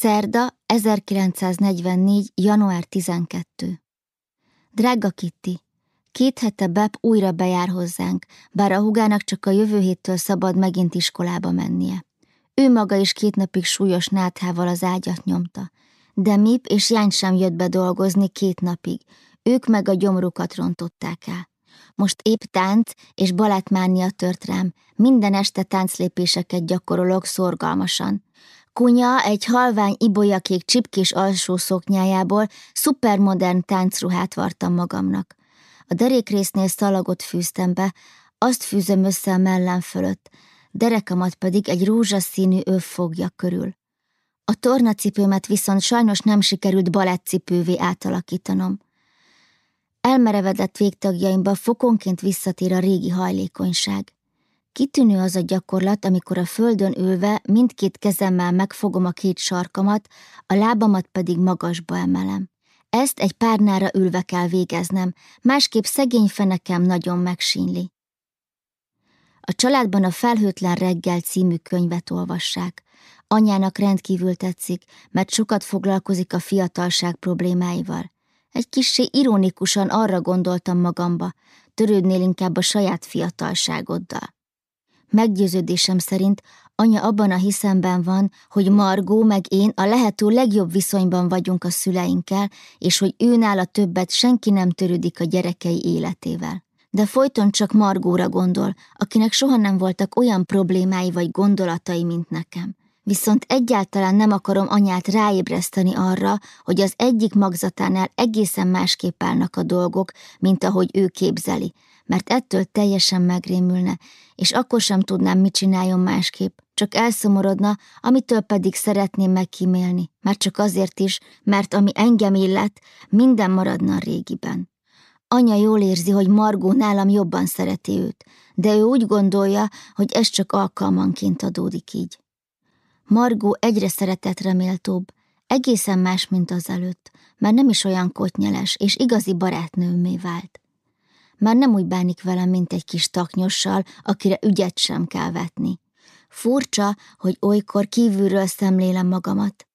Szerda, 1944. január 12. Drága Kitty, két hete Bep újra bejár hozzánk, bár a hugának csak a jövő héttől szabad megint iskolába mennie. Ő maga is két napig súlyos náthával az ágyat nyomta. De Mip és Jány sem jött be dolgozni két napig, ők meg a gyomrukat rontották el. Most épp tánc és balátmánia tört rám, minden este tánclépéseket gyakorolok szorgalmasan. Kunya egy halvány ibolyakék csipkés alsó szoknyájából szupermodern táncruhát vartam magamnak. A derékrésznél szalagot fűztem be, azt fűzöm össze a mellem fölött, derekamat pedig egy rózsaszínű öv fogja körül. A tornacipőmet viszont sajnos nem sikerült balettcipővé átalakítanom. Elmerevedett végtagjaimba fokonként visszatér a régi hajlékonyság. Kitűnő az a gyakorlat, amikor a földön ülve mindkét kezemmel megfogom a két sarkamat, a lábamat pedig magasba emelem. Ezt egy párnára ülve kell végeznem, másképp szegény fenekem nagyon megsínli. A családban a Felhőtlen reggel című könyvet olvassák. Anyának rendkívül tetszik, mert sokat foglalkozik a fiatalság problémáival. Egy kissé ironikusan arra gondoltam magamba, törődnél inkább a saját fiatalságoddal. Meggyőződésem szerint anya abban a hiszemben van, hogy Margó meg én a lehető legjobb viszonyban vagyunk a szüleinkkel, és hogy őnála többet senki nem törődik a gyerekei életével. De folyton csak Margóra gondol, akinek soha nem voltak olyan problémái vagy gondolatai, mint nekem. Viszont egyáltalán nem akarom anyát ráébreszteni arra, hogy az egyik magzatánál egészen másképp állnak a dolgok, mint ahogy ő képzeli, mert ettől teljesen megrémülne, és akkor sem tudnám, mit csináljon másképp, csak elszomorodna, amitől pedig szeretném megkímélni, már csak azért is, mert ami engem illet, minden maradna a régiben. Anya jól érzi, hogy Margó nálam jobban szereti őt, de ő úgy gondolja, hogy ez csak alkalmanként adódik így. Margó egyre szeretetre méltóbb, egészen más, mint az előtt, már nem is olyan kotnyeles, és igazi barátnőmmé vált. Már nem úgy bánik velem, mint egy kis taknyossal, akire ügyet sem kell vetni. Furcsa, hogy olykor kívülről szemlélem magamat.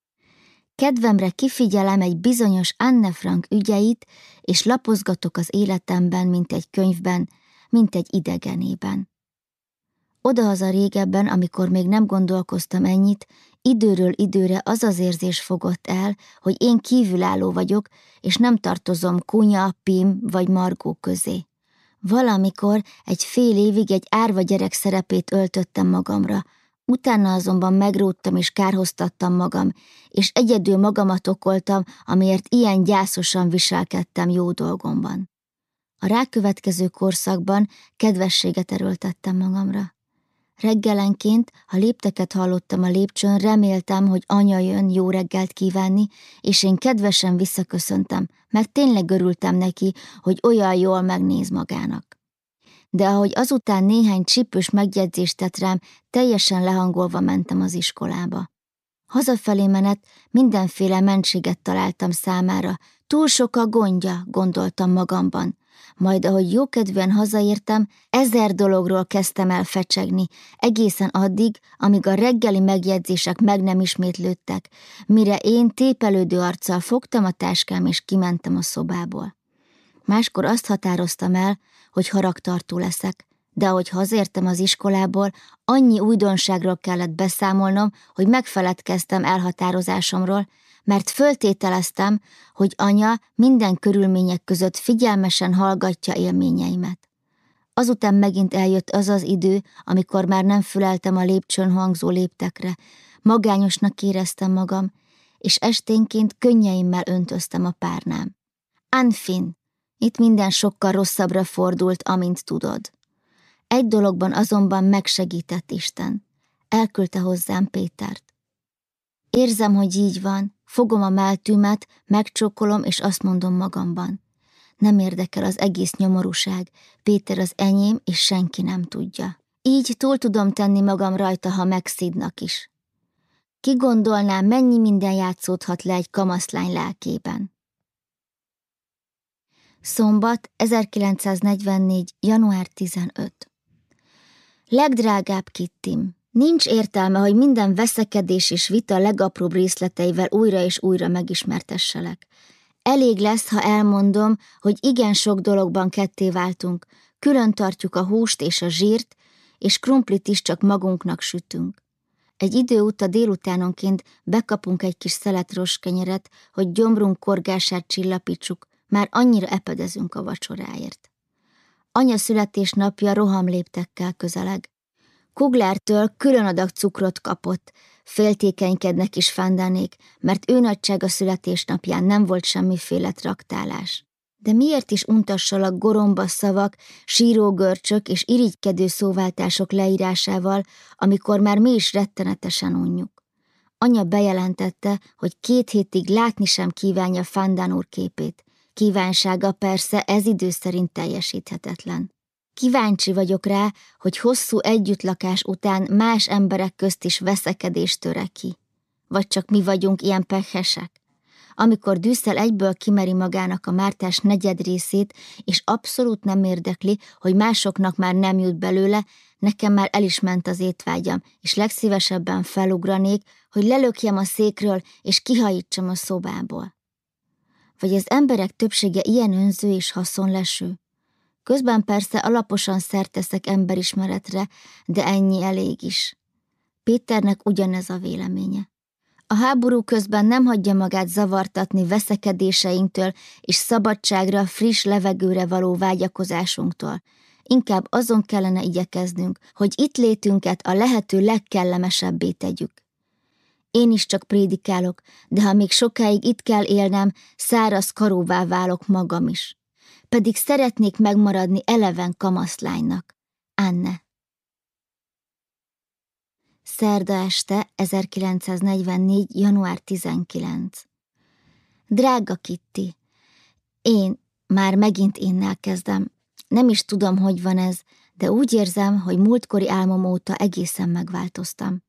Kedvemre kifigyelem egy bizonyos Anne Frank ügyeit, és lapozgatok az életemben, mint egy könyvben, mint egy idegenében. Odahaza régebben, amikor még nem gondolkoztam ennyit, időről időre az az érzés fogott el, hogy én kívülálló vagyok, és nem tartozom Kunya, Pim vagy Margó közé. Valamikor egy fél évig egy árva gyerek szerepét öltöttem magamra, utána azonban megróttam és kárhoztattam magam, és egyedül magamat okoltam, amiért ilyen gyászosan viselkedtem jó dolgomban. A rákövetkező korszakban kedvességet erőltettem magamra. Reggelenként, ha lépteket hallottam a lépcsőn, reméltem, hogy anya jön jó reggelt kívánni, és én kedvesen visszaköszöntem, mert tényleg örültem neki, hogy olyan jól megnéz magának. De ahogy azután néhány csípős megjegyzést tett rám, teljesen lehangolva mentem az iskolába. Hazafelé menet mindenféle mentséget találtam számára, túl sok a gondja, gondoltam magamban, majd ahogy jókedvűen hazaértem, ezer dologról kezdtem el fecsegni, egészen addig, amíg a reggeli megjegyzések meg nem ismétlődtek, mire én tépelődő arccal fogtam a táskám és kimentem a szobából. Máskor azt határoztam el, hogy haragtartó leszek, de ahogy hazértem az iskolából, annyi újdonságról kellett beszámolnom, hogy megfeledkeztem elhatározásomról, mert föltételeztem, hogy anya minden körülmények között figyelmesen hallgatja élményeimet. Azután megint eljött az az idő, amikor már nem füleltem a lépcsőn hangzó léptekre, magányosnak éreztem magam, és esténként könnyeimmel öntöztem a párnám. Anfin, itt minden sokkal rosszabbra fordult, amint tudod. Egy dologban azonban megsegített Isten. Elküldte hozzám Pétert. Érzem, hogy így van, fogom a meltűmet, megcsókolom, és azt mondom magamban. Nem érdekel az egész nyomorúság, Péter az enyém, és senki nem tudja. Így túl tudom tenni magam rajta, ha megszídnak is. Ki gondolná, mennyi minden játszódhat le egy kamaszlány lelkében. Szombat, 1944. január 15. Legdrágább Kittim, Nincs értelme, hogy minden veszekedés és vita legapróbb részleteivel újra és újra megismertesselek. Elég lesz, ha elmondom, hogy igen sok dologban ketté váltunk, külön tartjuk a húst és a zsírt, és krumplit is csak magunknak sütünk. Egy idő után délutánonként bekapunk egy kis szelet roskenyeret, hogy gyomrunk korgását csillapítsuk, már annyira epedezünk a vacsoráért. Anya születésnapja rohamléptekkel közeleg. Kuglártől külön adag cukrot kapott, féltékenykednek is fándánék, mert ő nagysága születésnapján nem volt semmiféle traktálás. De miért is untassalak goromba szavak, sírógörcsök és irigykedő szóváltások leírásával, amikor már mi is rettenetesen unjuk? Anya bejelentette, hogy két hétig látni sem kívánja Fandán úr képét. Kívánsága persze ez idő szerint teljesíthetetlen. Kíváncsi vagyok rá, hogy hosszú együttlakás után más emberek közt is veszekedés töre. Vagy csak mi vagyunk ilyen pehesek? Amikor Düsszel egyből kimeri magának a mártás negyed részét, és abszolút nem érdekli, hogy másoknak már nem jut belőle, nekem már el is ment az étvágyam, és legszívesebben felugranék, hogy lelökjem a székről, és kihajítsam a szobából. Vagy az emberek többsége ilyen önző és haszonleső? Közben persze alaposan szerteszek emberismeretre, de ennyi elég is. Péternek ugyanez a véleménye. A háború közben nem hagyja magát zavartatni veszekedéseinktől és szabadságra, friss levegőre való vágyakozásunktól. Inkább azon kellene igyekeznünk, hogy itt létünket a lehető legkellemesebbé tegyük. Én is csak prédikálok, de ha még sokáig itt kell élnem, száraz karóvá válok magam is pedig szeretnék megmaradni eleven kamaszlánynak. Anne. Szerda este, 1944. január 19. Drága Kitty, én, már megint énnel kezdem. Nem is tudom, hogy van ez, de úgy érzem, hogy múltkori álmom óta egészen megváltoztam.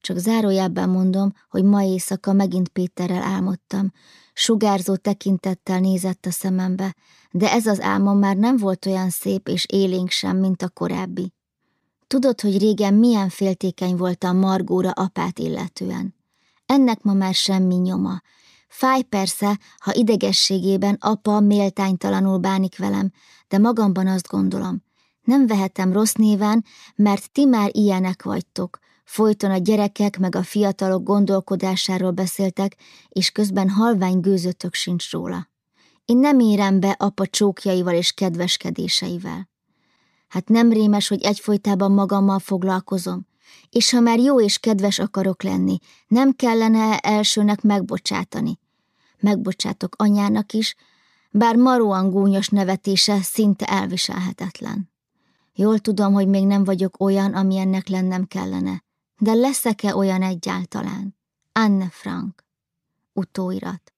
Csak zárójában mondom, hogy ma éjszaka megint Péterrel álmodtam. Sugárzó tekintettel nézett a szemembe, de ez az álmom már nem volt olyan szép és élénk sem, mint a korábbi. Tudod, hogy régen milyen féltékeny voltam Margóra apát illetően. Ennek ma már semmi nyoma. Fáj persze, ha idegességében apa méltánytalanul bánik velem, de magamban azt gondolom, nem vehetem rossz néven, mert ti már ilyenek vagytok, Folyton a gyerekek meg a fiatalok gondolkodásáról beszéltek, és közben halvány gőzötök sincs róla. Én nem érem be apa csókjaival és kedveskedéseivel. Hát nem rémes, hogy egyfolytában magammal foglalkozom, és ha már jó és kedves akarok lenni, nem kellene elsőnek megbocsátani. Megbocsátok anyának is, bár maróan gúnyos nevetése szinte elviselhetetlen. Jól tudom, hogy még nem vagyok olyan, ami ennek lennem kellene, de leszek-e olyan egyáltalán? Anne Frank. Utóirat.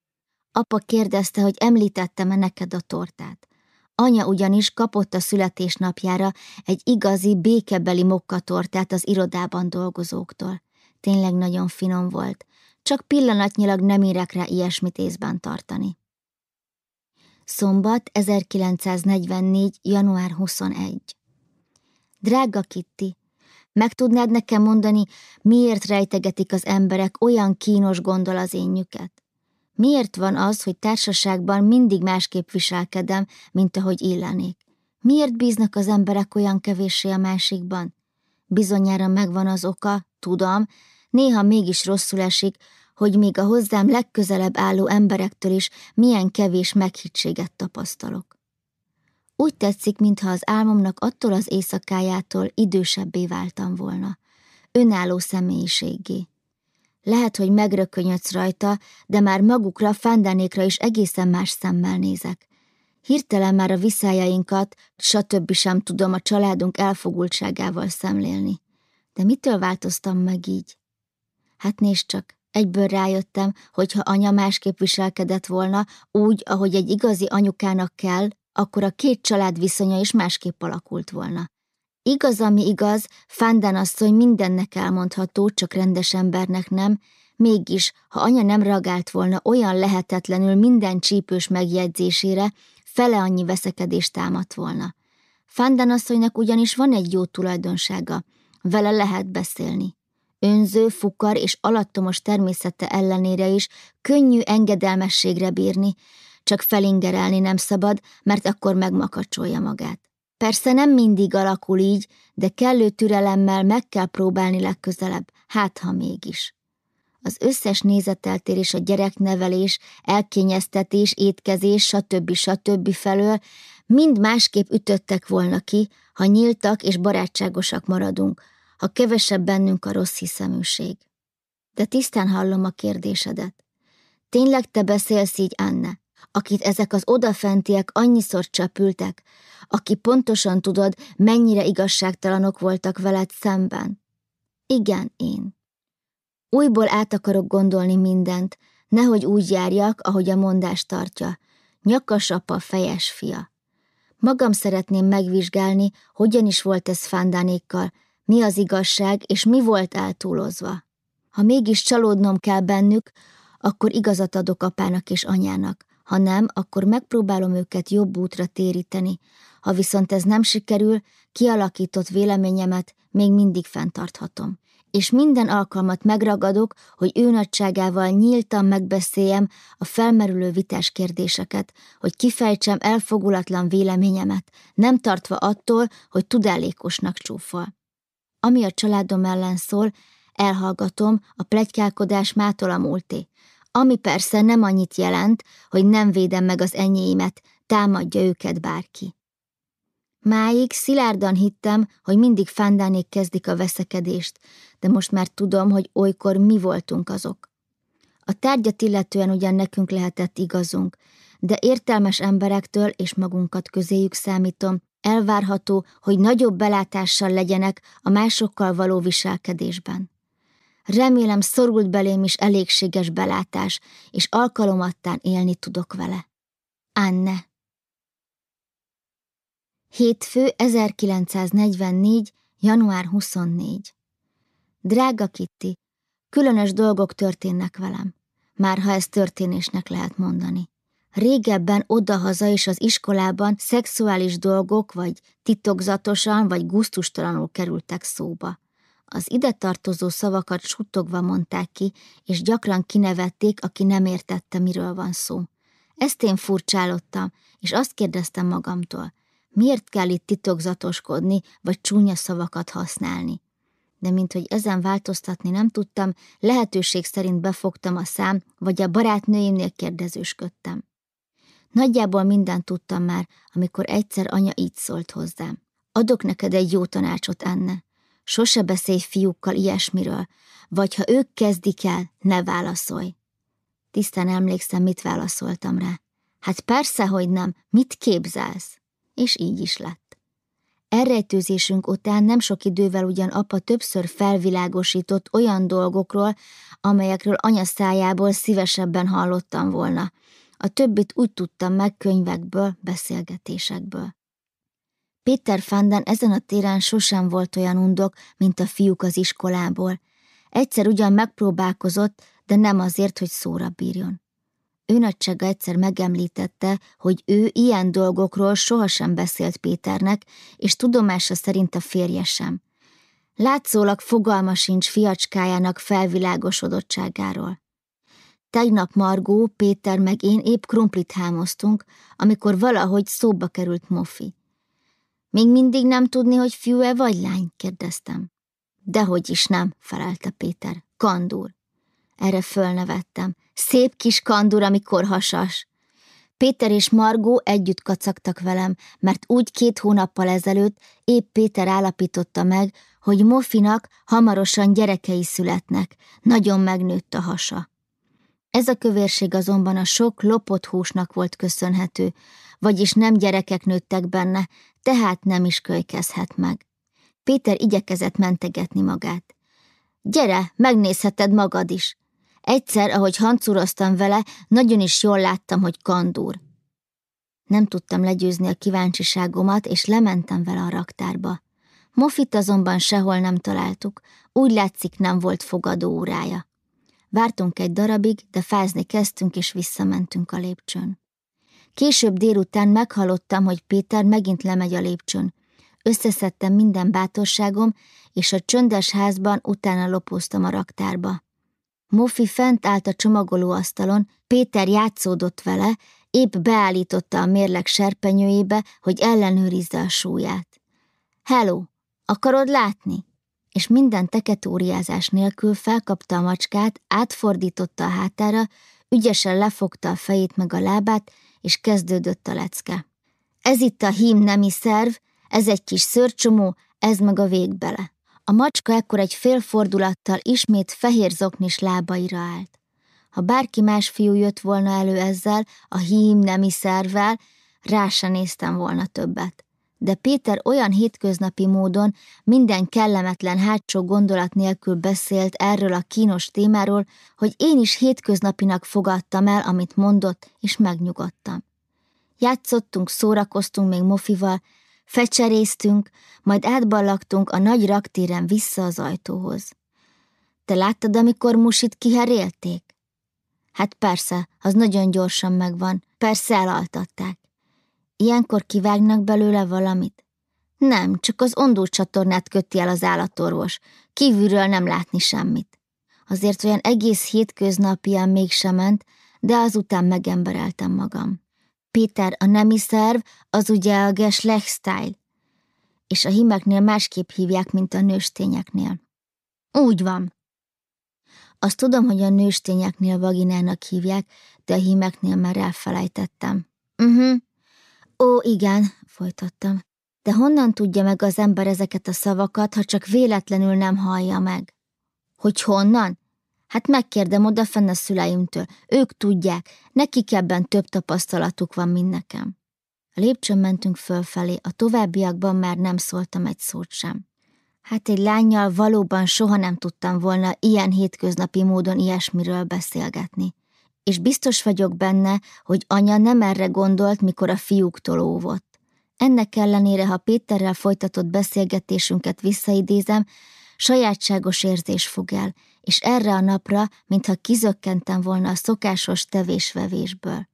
Apa kérdezte, hogy említettem-e neked a tortát. Anya ugyanis kapott a születésnapjára egy igazi békebeli mokkatortát az irodában dolgozóktól. Tényleg nagyon finom volt, csak pillanatnyilag nem érek rá ilyesmit észben tartani. Szombat 1944. január 21. Drága Kitty, meg tudnád nekem mondani, miért rejtegetik az emberek olyan kínos gondol az énjüket? Miért van az, hogy társaságban mindig másképp viselkedem, mint ahogy illenék? Miért bíznak az emberek olyan kevéssé a másikban? Bizonyára megvan az oka, tudom, néha mégis rosszul esik, hogy még a hozzám legközelebb álló emberektől is milyen kevés meghittséget tapasztalok. Úgy tetszik, mintha az álmomnak attól az éjszakájától idősebbé váltam volna. Önálló személyiségé. Lehet, hogy megrökönyödsz rajta, de már magukra, fándánékra is egészen más szemmel nézek. Hirtelen már a viszájainkat, stb. sem tudom a családunk elfogultságával szemlélni. De mitől változtam meg így? Hát nézd csak, egyből rájöttem, hogy ha anya másképp viselkedett volna, úgy, ahogy egy igazi anyukának kell, akkor a két család viszonya is másképp alakult volna. Igaz, ami igaz, Fándán asszony mindennek elmondható, csak rendes embernek nem, mégis, ha anya nem reagált volna olyan lehetetlenül minden csípős megjegyzésére, fele annyi veszekedést támadt volna. Fándán asszonynak ugyanis van egy jó tulajdonsága, Vele lehet beszélni. Önző, fukar és alattomos természete ellenére is könnyű engedelmességre bírni, csak felingerelni nem szabad, mert akkor megmakacsolja magát. Persze nem mindig alakul így, de kellő türelemmel meg kell próbálni legközelebb, hát ha mégis. Az összes nézeteltérés a gyereknevelés, elkényeztetés, étkezés, stb. stb. felől mind másképp ütöttek volna ki, ha nyíltak és barátságosak maradunk, ha kevesebb bennünk a rossz hiszeműség. De tisztán hallom a kérdésedet. Tényleg te beszélsz így, Anne, akit ezek az odafentiek annyiszor csapültek, aki pontosan tudod, mennyire igazságtalanok voltak veled szemben? Igen, én. Újból át akarok gondolni mindent, nehogy úgy járjak, ahogy a mondás tartja. Nyakas apa, fejes fia. Magam szeretném megvizsgálni, hogyan is volt ez Fándánékkal, mi az igazság, és mi volt eltúlozva. Ha mégis csalódnom kell bennük, akkor igazat adok apának és anyának. Ha nem, akkor megpróbálom őket jobb útra téríteni. Ha viszont ez nem sikerül, kialakított véleményemet még mindig fenntarthatom és minden alkalmat megragadok, hogy ő nagyságával nyíltan megbeszéljem a felmerülő vitás kérdéseket, hogy kifejtsem elfogulatlan véleményemet, nem tartva attól, hogy tudálékosnak csúfol. Ami a családom ellen szól, elhallgatom, a plegykálkodás mától a múlté. Ami persze nem annyit jelent, hogy nem védem meg az enyéimet, támadja őket bárki. Máig szilárdan hittem, hogy mindig fándánék kezdik a veszekedést, de most már tudom, hogy olykor mi voltunk azok. A tárgyat illetően ugyan nekünk lehetett igazunk, de értelmes emberektől és magunkat közéjük számítom, elvárható, hogy nagyobb belátással legyenek a másokkal való viselkedésben. Remélem szorult belém is elégséges belátás, és alkalomattán élni tudok vele. Anne Hétfő 1944. január 24. Drága Kitty, különös dolgok történnek velem, már ha ezt történésnek lehet mondani. Régebben odahaza és az iskolában szexuális dolgok vagy titokzatosan vagy guztustalanul kerültek szóba. Az ide tartozó szavakat suttogva mondták ki, és gyakran kinevették, aki nem értette, miről van szó. Ezt én furcsálottam, és azt kérdeztem magamtól, miért kell itt titokzatoskodni, vagy csúnya szavakat használni de mint hogy ezen változtatni nem tudtam, lehetőség szerint befogtam a szám, vagy a barátnőimnél kérdezősködtem. Nagyjából mindent tudtam már, amikor egyszer anya így szólt hozzám. Adok neked egy jó tanácsot, Anne. Sose beszélj fiúkkal ilyesmiről, vagy ha ők kezdik el, ne válaszolj. Tisztán emlékszem, mit válaszoltam rá. Hát persze, hogy nem, mit képzelsz? És így is lett. Elrejtőzésünk után nem sok idővel ugyan apa többször felvilágosított olyan dolgokról, amelyekről anya szájából szívesebben hallottam volna. A többit úgy tudtam meg könyvekből, beszélgetésekből. Péter Fanden ezen a téren sosem volt olyan undok, mint a fiúk az iskolából. Egyszer ugyan megpróbálkozott, de nem azért, hogy szóra bírjon. Ő nagysága egyszer megemlítette, hogy ő ilyen dolgokról sohasem beszélt Péternek, és tudomása szerint a férje sem. Látszólag fogalma sincs fiacskájának felvilágosodottságáról. Tegnap Margó, Péter meg én épp krumplit hámoztunk, amikor valahogy szóba került Mofi. Még mindig nem tudni, hogy fiú-e vagy lány? kérdeztem. Dehogy is nem, felelte Péter. Kandúr. Erre fölnevettem. Szép kis kandur, amikor hasas. Péter és Margó együtt kacagtak velem, mert úgy két hónappal ezelőtt épp Péter állapította meg, hogy Mofinak hamarosan gyerekei születnek, nagyon megnőtt a hasa. Ez a kövérség azonban a sok lopott húsnak volt köszönhető, vagyis nem gyerekek nőttek benne, tehát nem is kölykezhet meg. Péter igyekezett mentegetni magát. Gyere, megnézheted magad is, Egyszer, ahogy hancuroztam vele, nagyon is jól láttam, hogy kandúr. Nem tudtam legyőzni a kíváncsiságomat, és lementem vele a raktárba. Mofit azonban sehol nem találtuk, úgy látszik nem volt fogadó órája. Vártunk egy darabig, de fázni kezdtünk, és visszamentünk a lépcsőn. Később délután meghallottam, hogy Péter megint lemegy a lépcsőn. Összeszedtem minden bátorságom, és a csöndes házban utána lopóztam a raktárba. Mofi fent állt a csomagolóasztalon, Péter játszódott vele, épp beállította a mérleg serpenyőjébe, hogy ellenőrizze a súlyát. Hello, akarod látni? És minden teketóriázás nélkül felkapta a macskát, átfordította a hátára, ügyesen lefogta a fejét meg a lábát, és kezdődött a lecke. Ez itt a hím nemi szerv, ez egy kis szörcsomó, ez meg a végbele. A macska ekkor egy fél fordulattal ismét fehér zoknis lábaira állt. Ha bárki más fiú jött volna elő ezzel, a hím nemi szervvel, rá se néztem volna többet. De Péter olyan hétköznapi módon minden kellemetlen hátsó gondolat nélkül beszélt erről a kínos témáról, hogy én is hétköznapinak fogadtam el, amit mondott, és megnyugodtam. Játszottunk, szórakoztunk még Mofival, Fecseréztünk, majd átballagtunk a nagy raktéren vissza az ajtóhoz. Te láttad, amikor musit kiherélték? Hát persze, az nagyon gyorsan megvan, persze elaltatták. Ilyenkor kivágnak belőle valamit? Nem, csak az csatornát köti el az állatorvos, kívülről nem látni semmit. Azért olyan egész hétköznapian mégsem ment, de azután megembereltem magam. Péter, a nemi szerv, az ugye a Geschlechtsteil, és a hímeknél másképp hívják, mint a nőstényeknél. Úgy van. Azt tudom, hogy a nőstényeknél vaginának hívják, de a hímeknél már elfelejtettem. Uh-huh. Ó, igen, folytattam. De honnan tudja meg az ember ezeket a szavakat, ha csak véletlenül nem hallja meg? Hogy honnan? Hát megkérdem odafenn a szüleimtől, ők tudják, nekik ebben több tapasztalatuk van, mint nekem. A lépcsőn mentünk fölfelé, a továbbiakban már nem szóltam egy szót sem. Hát egy lányjal valóban soha nem tudtam volna ilyen hétköznapi módon ilyesmiről beszélgetni. És biztos vagyok benne, hogy anya nem erre gondolt, mikor a fiúktól óvott. Ennek ellenére, ha Péterrel folytatott beszélgetésünket visszaidézem, sajátságos érzés fog el, és erre a napra, mintha kizökkentem volna a szokásos tevésvevésből.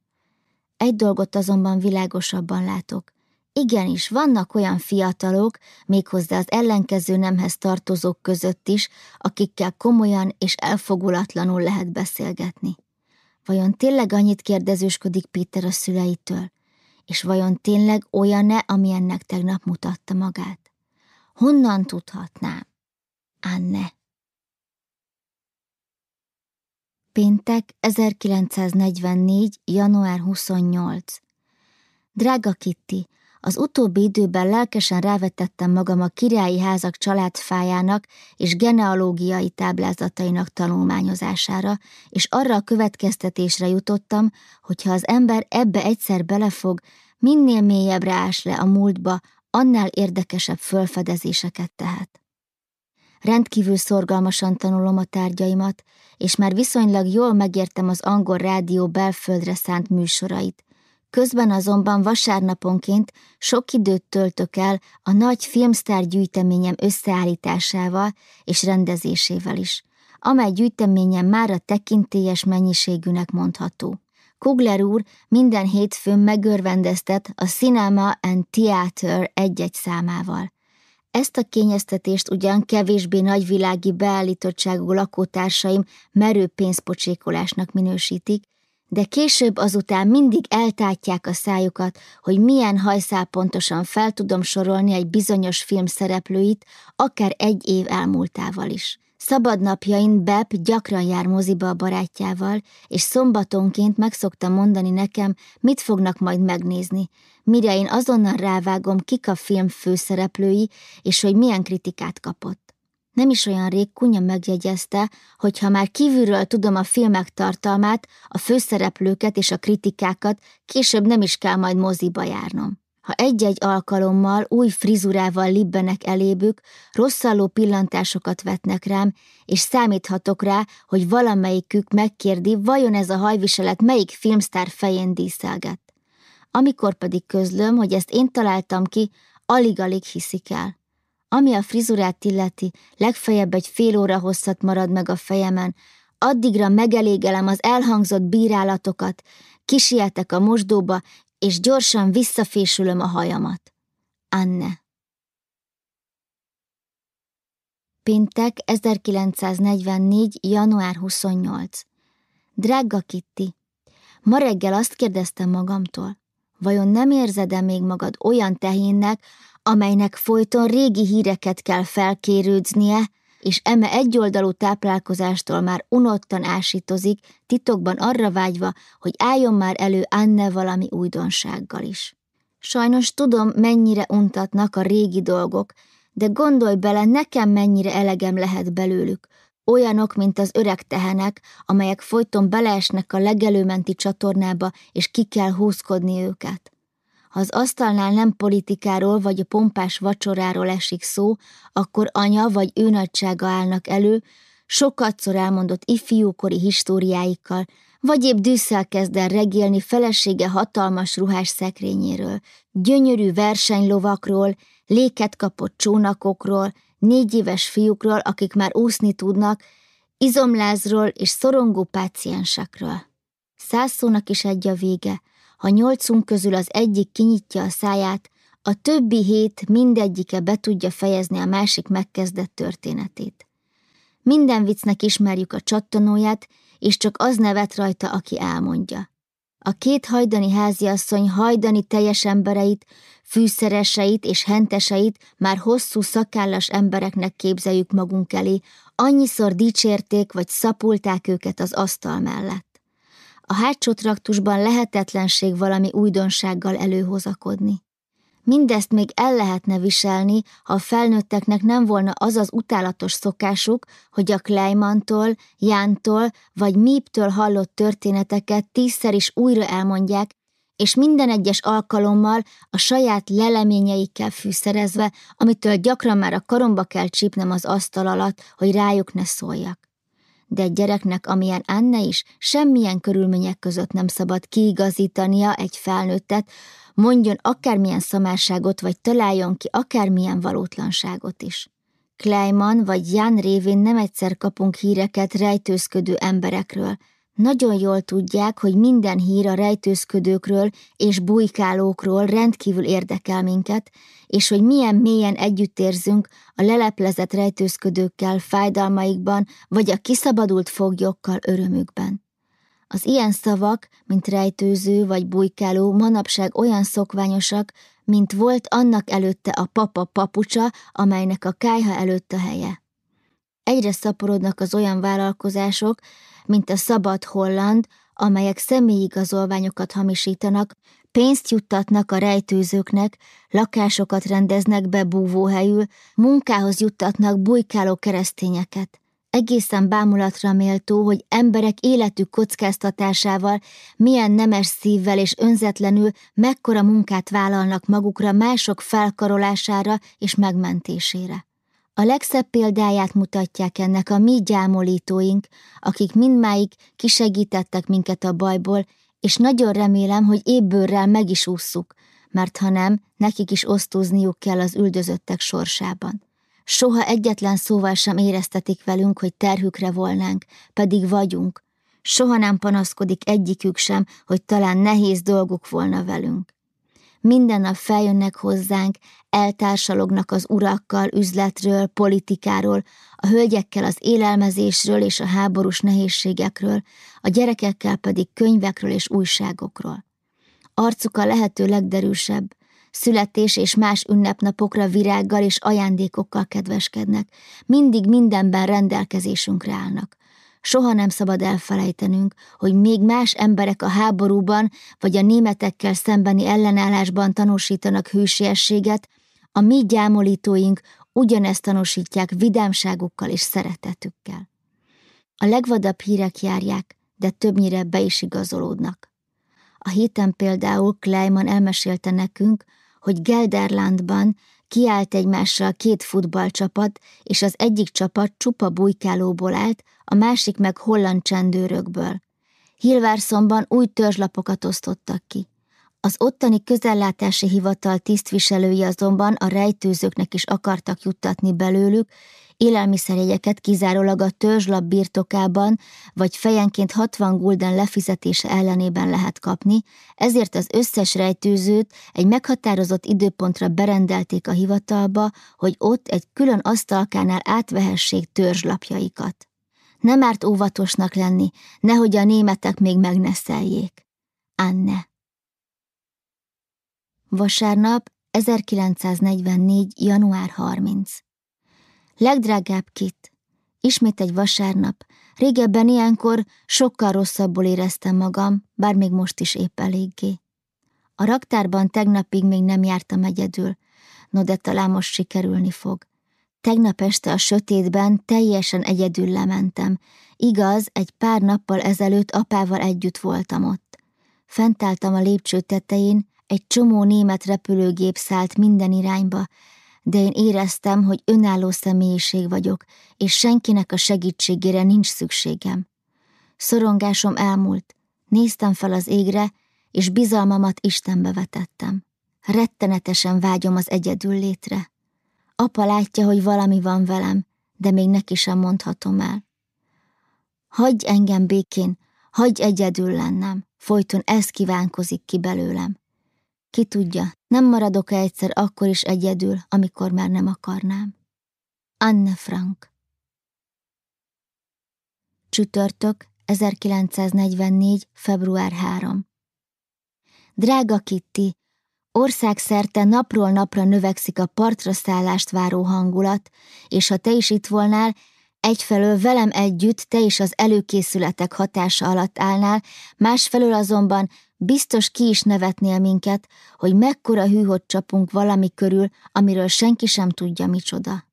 Egy dolgot azonban világosabban látok. Igenis, vannak olyan fiatalok, méghozzá az ellenkező nemhez tartozók között is, akikkel komolyan és elfogulatlanul lehet beszélgetni. Vajon tényleg annyit kérdezősködik Péter a szüleitől? És vajon tényleg olyan-e, amilyennek tegnap mutatta magát? Honnan tudhatnám? Anne. Péntek 1944. január 28. Drága Kitty, az utóbbi időben lelkesen rávetettem magam a királyi házak családfájának és genealógiai táblázatainak tanulmányozására, és arra a következtetésre jutottam, hogy ha az ember ebbe egyszer belefog, minél mélyebbre ás le a múltba, annál érdekesebb fölfedezéseket tehet. Rendkívül szorgalmasan tanulom a tárgyaimat, és már viszonylag jól megértem az angol rádió belföldre szánt műsorait. Közben azonban vasárnaponként sok időt töltök el a nagy filmsztár gyűjteményem összeállításával és rendezésével is, amely gyűjteményem már a tekintélyes mennyiségűnek mondható. Kugler úr minden hétfőn megörvendeztet a Cinema and Theater egy-egy számával. Ezt a kényeztetést ugyan kevésbé nagyvilági beállítottságú lakótársaim merő pénzpocsékolásnak minősítik, de később azután mindig eltátják a szájukat, hogy milyen hajszál pontosan fel tudom sorolni egy bizonyos film szereplőit, akár egy év elmúltával is. Szabadnapjain Beb gyakran jár moziba a barátjával, és szombatonként meg szokta mondani nekem, mit fognak majd megnézni, mire én azonnal rávágom, kik a film főszereplői, és hogy milyen kritikát kapott. Nem is olyan rég Kunya megjegyezte, hogy ha már kívülről tudom a filmek tartalmát, a főszereplőket és a kritikákat, később nem is kell majd moziba járnom. Ha egy-egy alkalommal új frizurával libbenek elébük, rosszalló pillantásokat vetnek rám, és számíthatok rá, hogy valamelyikük megkérdi, vajon ez a hajviselet melyik filmsztár fején díszelget. Amikor pedig közlöm, hogy ezt én találtam ki, alig-alig hiszik el. Ami a frizurát illeti, legfeljebb egy fél óra hosszat marad meg a fejemen, addigra megelégelem az elhangzott bírálatokat, kisietek a mosdóba, és gyorsan visszafésülöm a hajamat. Anne. Péntek 1944. január 28. Drága Kitty, ma reggel azt kérdeztem magamtól, vajon nem érzed-e még magad olyan tehénnek, amelynek folyton régi híreket kell felkérődznie, és eme egyoldalú táplálkozástól már unottan ásítozik, titokban arra vágyva, hogy álljon már elő Anne valami újdonsággal is. Sajnos tudom, mennyire untatnak a régi dolgok, de gondolj bele, nekem mennyire elegem lehet belőlük. Olyanok, mint az öreg tehenek, amelyek folyton beleesnek a legelőmenti csatornába, és ki kell húzkodni őket. Ha az asztalnál nem politikáról vagy a pompás vacsoráról esik szó, akkor anya vagy ő nagysága állnak elő, sokatszor elmondott ifjúkori históriáikkal, vagy épp dűsszel kezd el regélni felesége hatalmas ruhás szekrényéről, gyönyörű versenylovakról, léket kapott csónakokról, négy éves fiúkról, akik már úszni tudnak, izomlázról és szorongó páciensekről. Száz szónak is egy a vége, ha nyolcunk közül az egyik kinyitja a száját, a többi hét mindegyike be tudja fejezni a másik megkezdett történetét. Minden viccnek ismerjük a csattanóját, és csak az nevet rajta, aki elmondja. A két hajdani háziasszony hajdani teljes embereit, fűszereseit és henteseit már hosszú szakállas embereknek képzeljük magunk elé, annyiszor dicsérték vagy szapulták őket az asztal mellett. A hátsó traktusban lehetetlenség valami újdonsággal előhozakodni. Mindezt még el lehetne viselni, ha a felnőtteknek nem volna az az utálatos szokásuk, hogy a Kleimantól, Jántól vagy Míptől hallott történeteket tízszer is újra elmondják, és minden egyes alkalommal a saját leleményeikkel fűszerezve, amitől gyakran már a karomba kell csípnem az asztal alatt, hogy rájuk ne szóljak. De egy gyereknek, amilyen Anne is, semmilyen körülmények között nem szabad kiigazítania egy felnőttet, mondjon akármilyen szamárságot, vagy találjon ki akármilyen valótlanságot is. Kleiman vagy Jan révén nem egyszer kapunk híreket rejtőzködő emberekről. Nagyon jól tudják, hogy minden hír a rejtőzködőkről és bujkálókról rendkívül érdekel minket, és hogy milyen mélyen együttérzünk a leleplezett rejtőzködőkkel fájdalmaikban, vagy a kiszabadult foglyokkal örömükben. Az ilyen szavak, mint rejtőző vagy bujkáló, manapság olyan szokványosak, mint volt annak előtte a papa papucsa, amelynek a kájha előtt a helye. Egyre szaporodnak az olyan vállalkozások, mint a Szabad Holland, amelyek személyigazolványokat hamisítanak, pénzt juttatnak a rejtőzőknek, lakásokat rendeznek be búvóhelyül, munkához juttatnak bujkáló keresztényeket egészen bámulatra méltó, hogy emberek életük kockáztatásával, milyen nemes szívvel és önzetlenül mekkora munkát vállalnak magukra mások felkarolására és megmentésére. A legszebb példáját mutatják ennek a mi gyámolítóink, akik mindmáig kisegítettek minket a bajból, és nagyon remélem, hogy ébbőrrel meg is ússzuk, mert ha nem, nekik is osztózniuk kell az üldözöttek sorsában. Soha egyetlen szóval sem éreztetik velünk, hogy terhükre volnánk, pedig vagyunk. Soha nem panaszkodik egyikük sem, hogy talán nehéz dolguk volna velünk. Minden nap feljönnek hozzánk, eltársalognak az urakkal, üzletről, politikáról, a hölgyekkel az élelmezésről és a háborús nehézségekről, a gyerekekkel pedig könyvekről és újságokról. Arcuk a lehető legderűsebb, születés és más ünnepnapokra virággal és ajándékokkal kedveskednek, mindig mindenben rendelkezésünkre állnak. Soha nem szabad elfelejtenünk, hogy még más emberek a háborúban vagy a németekkel szembeni ellenállásban tanúsítanak hűségességet, a mi gyámolítóink ugyanezt tanúsítják vidámságukkal és szeretetükkel. A legvadabb hírek járják, de többnyire be is igazolódnak. A héten például Kleiman elmesélte nekünk, hogy Gelderlandban kiállt egymással két futballcsapat, és az egyik csapat csupa bujkálóból állt, a másik meg holland csendőrökből. Hilvárszonban új törzslapokat osztottak ki. Az ottani közellátási hivatal tisztviselői azonban a rejtőzőknek is akartak juttatni belőlük, élelmiszerjegyeket kizárólag a törzslap birtokában vagy fejenként 60 gulden lefizetése ellenében lehet kapni, ezért az összes rejtőzőt egy meghatározott időpontra berendelték a hivatalba, hogy ott egy külön asztalkánál átvehessék törzslapjaikat. Nem árt óvatosnak lenni, nehogy a németek még megneszeljék. Anne Vasárnap 1944. január 30 Legdrágább Kit, ismét egy vasárnap. Régebben ilyenkor sokkal rosszabbul éreztem magam, bár még most is épp eléggé. A raktárban tegnapig még nem jártam egyedül, no de talán most sikerülni fog. Tegnap este a sötétben teljesen egyedül lementem. Igaz, egy pár nappal ezelőtt apával együtt voltam ott. Fentálltam a lépcső tetején, egy csomó német repülőgép szállt minden irányba, de én éreztem, hogy önálló személyiség vagyok, és senkinek a segítségére nincs szükségem. Szorongásom elmúlt, néztem fel az égre, és bizalmamat Istenbe vetettem. Rettenetesen vágyom az egyedül létre. Apa látja, hogy valami van velem, de még neki sem mondhatom el. Hagyj engem békén, hagyj egyedül lennem, folyton ez kívánkozik ki belőlem. Ki tudja, nem maradok-e egyszer akkor is egyedül, amikor már nem akarnám. Anne Frank Csütörtök, 1944. február 3 Drága Kitty, országszerte napról napra növekszik a partra szállást váró hangulat, és ha te is itt volnál, egyfelől velem együtt te is az előkészületek hatása alatt állnál, másfelől azonban Biztos ki is nevetnél minket, hogy mekkora hűhot csapunk valami körül, amiről senki sem tudja micsoda.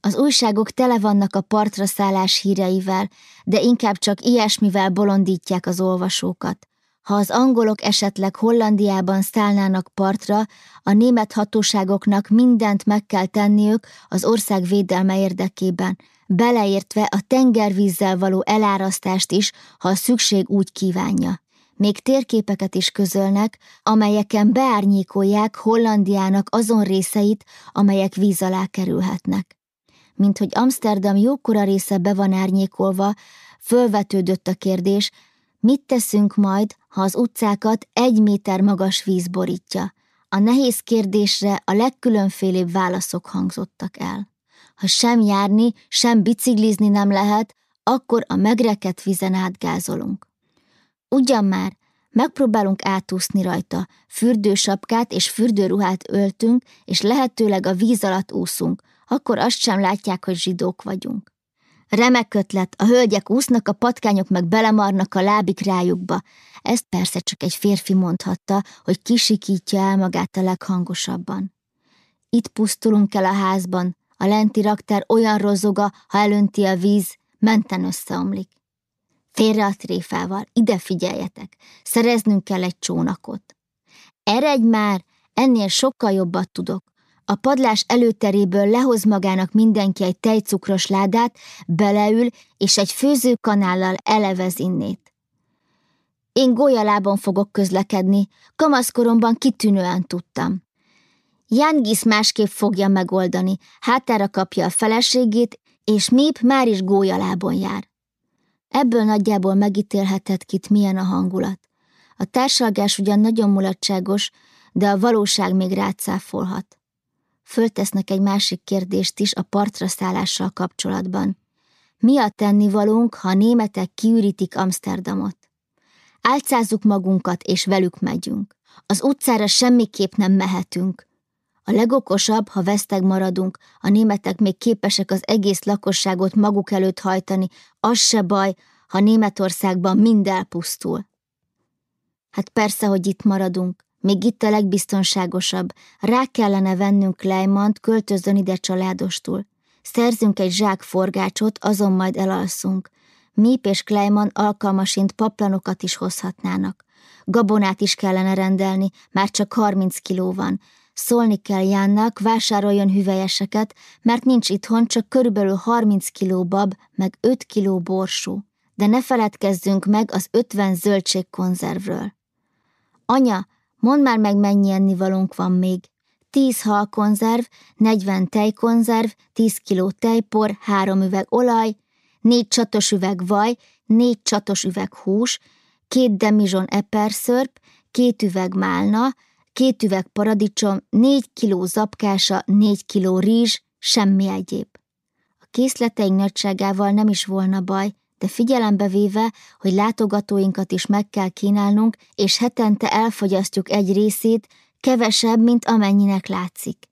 Az újságok tele vannak a partra szállás híreivel, de inkább csak ilyesmivel bolondítják az olvasókat. Ha az angolok esetleg Hollandiában szállnának partra, a német hatóságoknak mindent meg kell tenniük az ország védelme érdekében, beleértve a tengervízzel való elárasztást is, ha a szükség úgy kívánja. Még térképeket is közölnek, amelyeken beárnyékolják Hollandiának azon részeit, amelyek víz alá kerülhetnek. Mint hogy Amsterdam jókora része be van árnyékolva, fölvetődött a kérdés, mit teszünk majd, ha az utcákat egy méter magas víz borítja. A nehéz kérdésre a legkülönfélébb válaszok hangzottak el. Ha sem járni, sem biciklizni nem lehet, akkor a megrekedt vizen átgázolunk. Ugyan már, megpróbálunk átúszni rajta, fürdősapkát és fürdőruhát öltünk, és lehetőleg a víz alatt úszunk, akkor azt sem látják, hogy zsidók vagyunk. Remek ötlet, a hölgyek úsznak, a patkányok meg belemarnak a lábik rájukba. Ezt persze csak egy férfi mondhatta, hogy kisikítja el magát a leghangosabban. Itt pusztulunk el a házban, a lenti raktár olyan rozoga, ha elönti a víz, menten összeomlik. Félre a tréfával, ide figyeljetek, szereznünk kell egy csónakot. Eredj már, ennél sokkal jobbat tudok. A padlás előteréből lehoz magának mindenki egy tejcukros ládát, beleül, és egy főzőkanállal elevez innét. Én gólyalában fogok közlekedni, kamaszkoromban kitűnően tudtam. Jángis másképp fogja megoldani, hátára kapja a feleségét, és Mép már is gólyalában jár. Ebből nagyjából megítélhetett kit milyen a hangulat. A társalgás ugyan nagyon mulatságos, de a valóság még rátszáfolhat. Föltesznek egy másik kérdést is a partra szállással kapcsolatban. Mi a tennivalónk, ha a németek kiürítik Amsterdamot? Álcázzuk magunkat, és velük megyünk. Az utcára semmiképp nem mehetünk. A legokosabb, ha veszteg maradunk, a németek még képesek az egész lakosságot maguk előtt hajtani, az se baj, ha Németországban mind elpusztul. Hát persze, hogy itt maradunk, még itt a legbiztonságosabb. Rá kellene vennünk Leimant, költözön ide családostul. Szerzünk egy zsák forgácsot, azon majd elalszunk. Mép és Kleiman alkalmasint paplanokat is hozhatnának. Gabonát is kellene rendelni, már csak 30 kiló van. Szólni kell Jánnak, vásároljon hüvelyeseket, mert nincs itthon csak körülbelül 30 kiló bab, meg 5 kiló borsó. De ne feledkezzünk meg az 50 zöldségkonzervről. Anya, Mondd már meg, mennyi ennivalónk van még. 10 halkonzerv, 40 tejkonzerv, 10 kg tejpor, 3 üveg olaj, 4 csatos üveg vaj, 4 csatos üveg hús, 2 demizson eperszörp, 2 üveg málna, 2 üveg paradicsom, 4 kg zapkása, 4 kg rizs, semmi egyéb. A készleteink nagyságával nem is volna baj, de figyelembe véve, hogy látogatóinkat is meg kell kínálnunk, és hetente elfogyasztjuk egy részét, kevesebb, mint amennyinek látszik.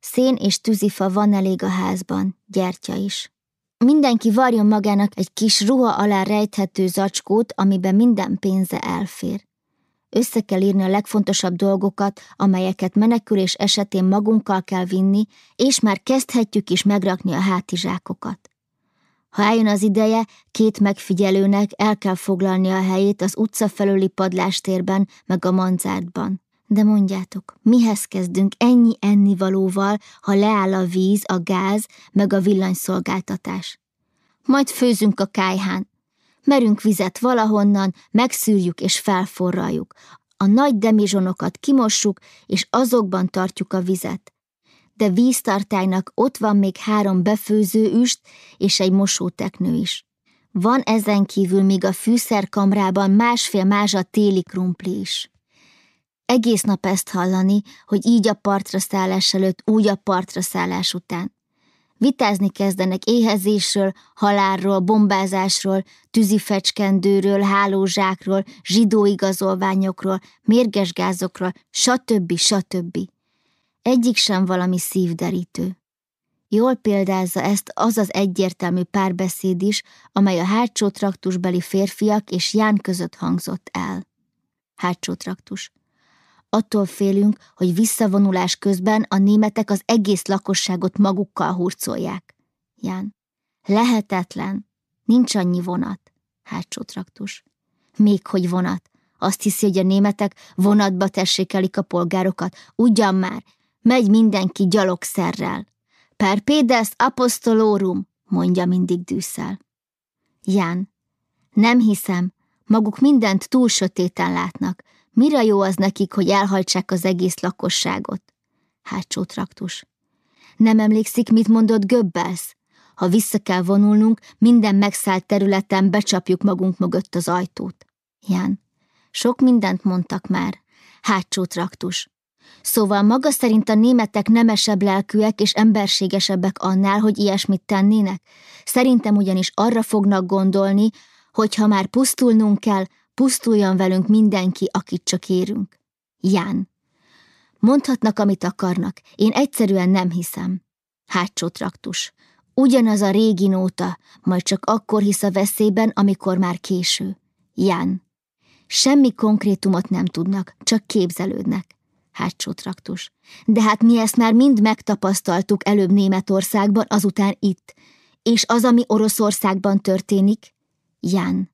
Szén és tűzifa van elég a házban, gyertya is. Mindenki varjon magának egy kis ruha alá rejthető zacskót, amiben minden pénze elfér. Össze kell írni a legfontosabb dolgokat, amelyeket menekülés esetén magunkkal kell vinni, és már kezdhetjük is megrakni a hátizsákokat. Ha eljön az ideje, két megfigyelőnek el kell foglalni a helyét az utca felüli padlástérben, meg a manzárdban. De mondjátok, mihez kezdünk ennyi ennivalóval, ha leáll a víz, a gáz, meg a villanyszolgáltatás? Majd főzünk a kájhán. Merünk vizet valahonnan, megszűrjük és felforraljuk. A nagy demizsonokat kimossuk, és azokban tartjuk a vizet de víztartálynak ott van még három befőző üst és egy mosóteknő is. Van ezen kívül még a fűszerkamrában másfél mázsa téli krumpli is. Egész nap ezt hallani, hogy így a partra szállás előtt, úgy a partra szállás után. Vitázni kezdenek éhezésről, halálról, bombázásról, tűzifecskendőről, hálózsákról, zsidóigazolványokról, mérgesgázokról, stb. stb. Egyik sem valami szívderítő. Jól példázza ezt az az egyértelmű párbeszéd is, amely a hátsó traktusbeli férfiak és Ján között hangzott el. Hátsó traktus. Attól félünk, hogy visszavonulás közben a németek az egész lakosságot magukkal hurcolják. Ján. Lehetetlen. Nincs annyi vonat. Hátsó traktus. Még hogy vonat. Azt hiszi, hogy a németek vonatba tessékelik a polgárokat. Ugyan már, Megy mindenki gyalogszerrel. Per pedes apostolorum, mondja mindig dűszel. Ján, nem hiszem, maguk mindent túl sötéten látnak. Mire jó az nekik, hogy elhajtsák az egész lakosságot? Hátsó traktus. Nem emlékszik, mit mondott Göbbelsz? Ha vissza kell vonulnunk, minden megszállt területen becsapjuk magunk mögött az ajtót. Ján, sok mindent mondtak már. Hátsó traktus. Szóval maga szerint a németek nemesebb lelkűek és emberségesebbek annál, hogy ilyesmit tennének? Szerintem ugyanis arra fognak gondolni, hogy ha már pusztulnunk kell, pusztuljon velünk mindenki, akit csak érünk. Ján. Mondhatnak, amit akarnak, én egyszerűen nem hiszem. Hátsó traktus. Ugyanaz a régi nóta, majd csak akkor hisz a veszélyben, amikor már késő. Ján. Semmi konkrétumot nem tudnak, csak képzelődnek hátsó traktus. De hát mi ezt már mind megtapasztaltuk előbb Németországban, azután itt. És az, ami Oroszországban történik? Ján.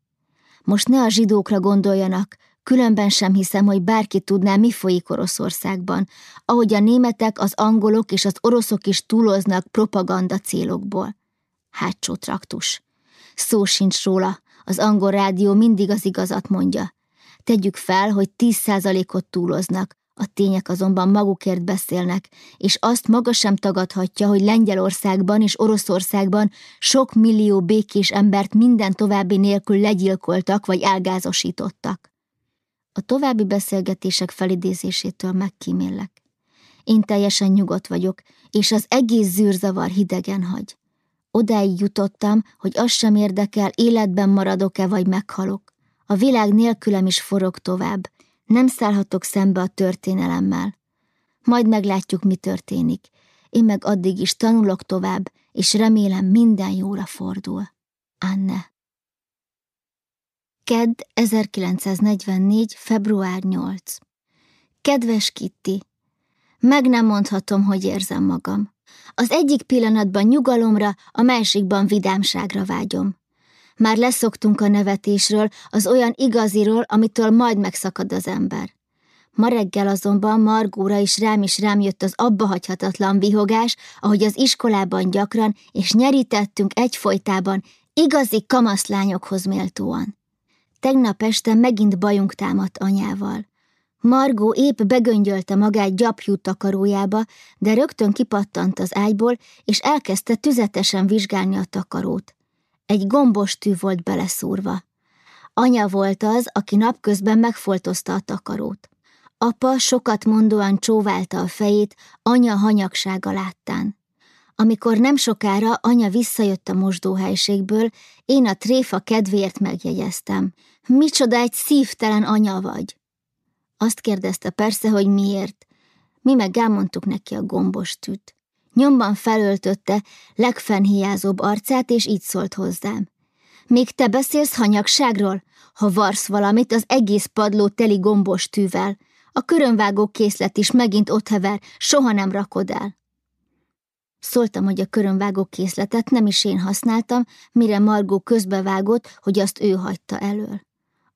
Most ne a zsidókra gondoljanak, különben sem hiszem, hogy bárki tudná, mi folyik Oroszországban, ahogy a németek, az angolok és az oroszok is túloznak propaganda célokból. Hátsó traktus. Szó sincs róla, az angol rádió mindig az igazat mondja. Tegyük fel, hogy tíz százalékot túloznak, a tények azonban magukért beszélnek, és azt maga sem tagadhatja, hogy Lengyelországban és Oroszországban sok millió békés embert minden további nélkül legyilkoltak vagy elgázosítottak. A további beszélgetések felidézésétől megkímélek. Én teljesen nyugodt vagyok, és az egész zűrzavar hidegen hagy. Odáig jutottam, hogy az sem érdekel, életben maradok-e vagy meghalok. A világ nélkülem is forog tovább, nem szállhatok szembe a történelemmel. Majd meglátjuk, mi történik. Én meg addig is tanulok tovább, és remélem minden jóra fordul. Anne. Kedd 1944. február 8. Kedves Kitty, meg nem mondhatom, hogy érzem magam. Az egyik pillanatban nyugalomra, a másikban vidámságra vágyom. Már leszoktunk a nevetésről, az olyan igaziról, amitől majd megszakad az ember. Ma reggel azonban Margóra is rám is rám jött az abbahagyhatatlan vihogás, ahogy az iskolában gyakran, és nyerítettünk egyfolytában, igazi kamaszlányokhoz méltóan. Tegnap este megint bajunk támadt anyával. Margó épp begöngyölte magát gyapjú takarójába, de rögtön kipattant az ágyból, és elkezdte tüzetesen vizsgálni a takarót. Egy gombos tű volt beleszúrva. Anya volt az, aki napközben megfoltozta a takarót. Apa sokat mondóan csóválta a fejét, anya hanyagsága láttán. Amikor nem sokára anya visszajött a mosdóhelységből, én a tréfa kedvéért megjegyeztem. Micsoda egy szívtelen anya vagy! Azt kérdezte persze, hogy miért. Mi meg elmondtuk neki a gombos tűt. Nyomban felöltötte legfennhiázóbb arcát, és így szólt hozzám. Még te beszélsz hanyagságról? Ha varsz valamit, az egész padló teli gombos tűvel. A körönvágó készlet is megint ott hever, soha nem rakod el. Szóltam, hogy a körönvágó készletet nem is én használtam, mire Margó közbevágott, hogy azt ő hagyta elől.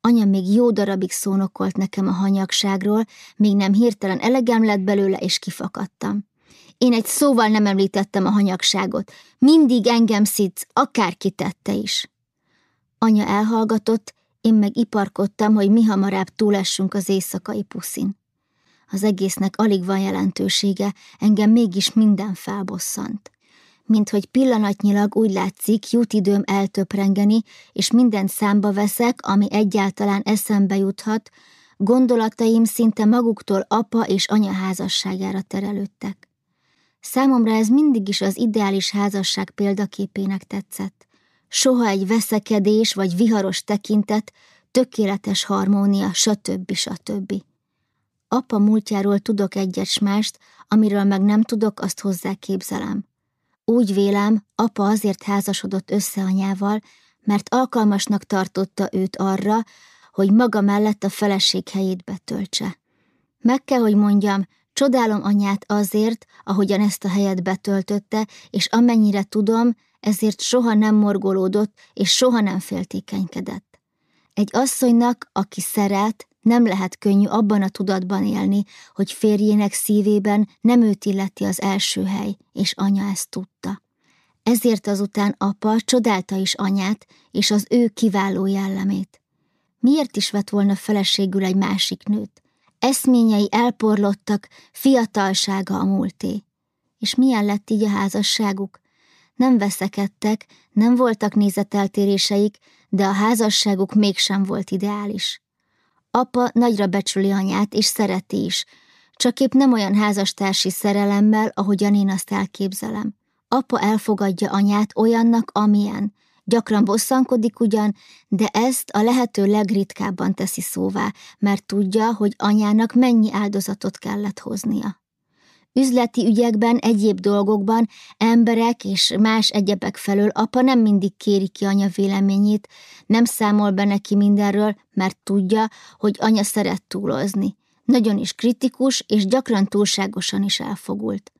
Anya még jó darabig szónokolt nekem a hanyagságról, még nem hirtelen elegem lett belőle, és kifakadtam. Én egy szóval nem említettem a hanyagságot. Mindig engem szidsz, akárki tette is. Anya elhallgatott, én meg iparkodtam, hogy mi hamarabb túlessünk az éjszakai puszin. Az egésznek alig van jelentősége, engem mégis minden felbosszant. Mint hogy pillanatnyilag úgy látszik, jut időm eltöprengeni, és mindent számba veszek, ami egyáltalán eszembe juthat, gondolataim szinte maguktól apa és anya házasságára terelődtek. Számomra ez mindig is az ideális házasság példaképének tetszett. Soha egy veszekedés vagy viharos tekintet, tökéletes harmónia, stb. stb. Apa múltjáról tudok egyes mást, amiről meg nem tudok, azt hozzá képzelem. Úgy vélem, apa azért házasodott össze anyával, mert alkalmasnak tartotta őt arra, hogy maga mellett a feleség helyét betöltse. Meg kell, hogy mondjam, csodálom anyát azért, ahogyan ezt a helyet betöltötte, és amennyire tudom, ezért soha nem morgolódott, és soha nem féltékenykedett. Egy asszonynak, aki szeret, nem lehet könnyű abban a tudatban élni, hogy férjének szívében nem őt illeti az első hely, és anya ezt tudta. Ezért azután apa csodálta is anyát és az ő kiváló jellemét. Miért is vett volna feleségül egy másik nőt? Eszményei elporlottak, fiatalsága a múlté. És milyen lett így a házasságuk? Nem veszekedtek, nem voltak nézeteltéréseik, de a házasságuk mégsem volt ideális. Apa nagyra becsüli anyát, és szereti is, csak épp nem olyan házastársi szerelemmel, ahogyan én azt elképzelem. Apa elfogadja anyát olyannak, amilyen. Gyakran bosszankodik ugyan, de ezt a lehető legritkábban teszi szóvá, mert tudja, hogy anyának mennyi áldozatot kellett hoznia. Üzleti ügyekben, egyéb dolgokban, emberek és más egyebek felől apa nem mindig kéri ki anya véleményét, nem számol be neki mindenről, mert tudja, hogy anya szeret túlozni. Nagyon is kritikus, és gyakran túlságosan is elfogult.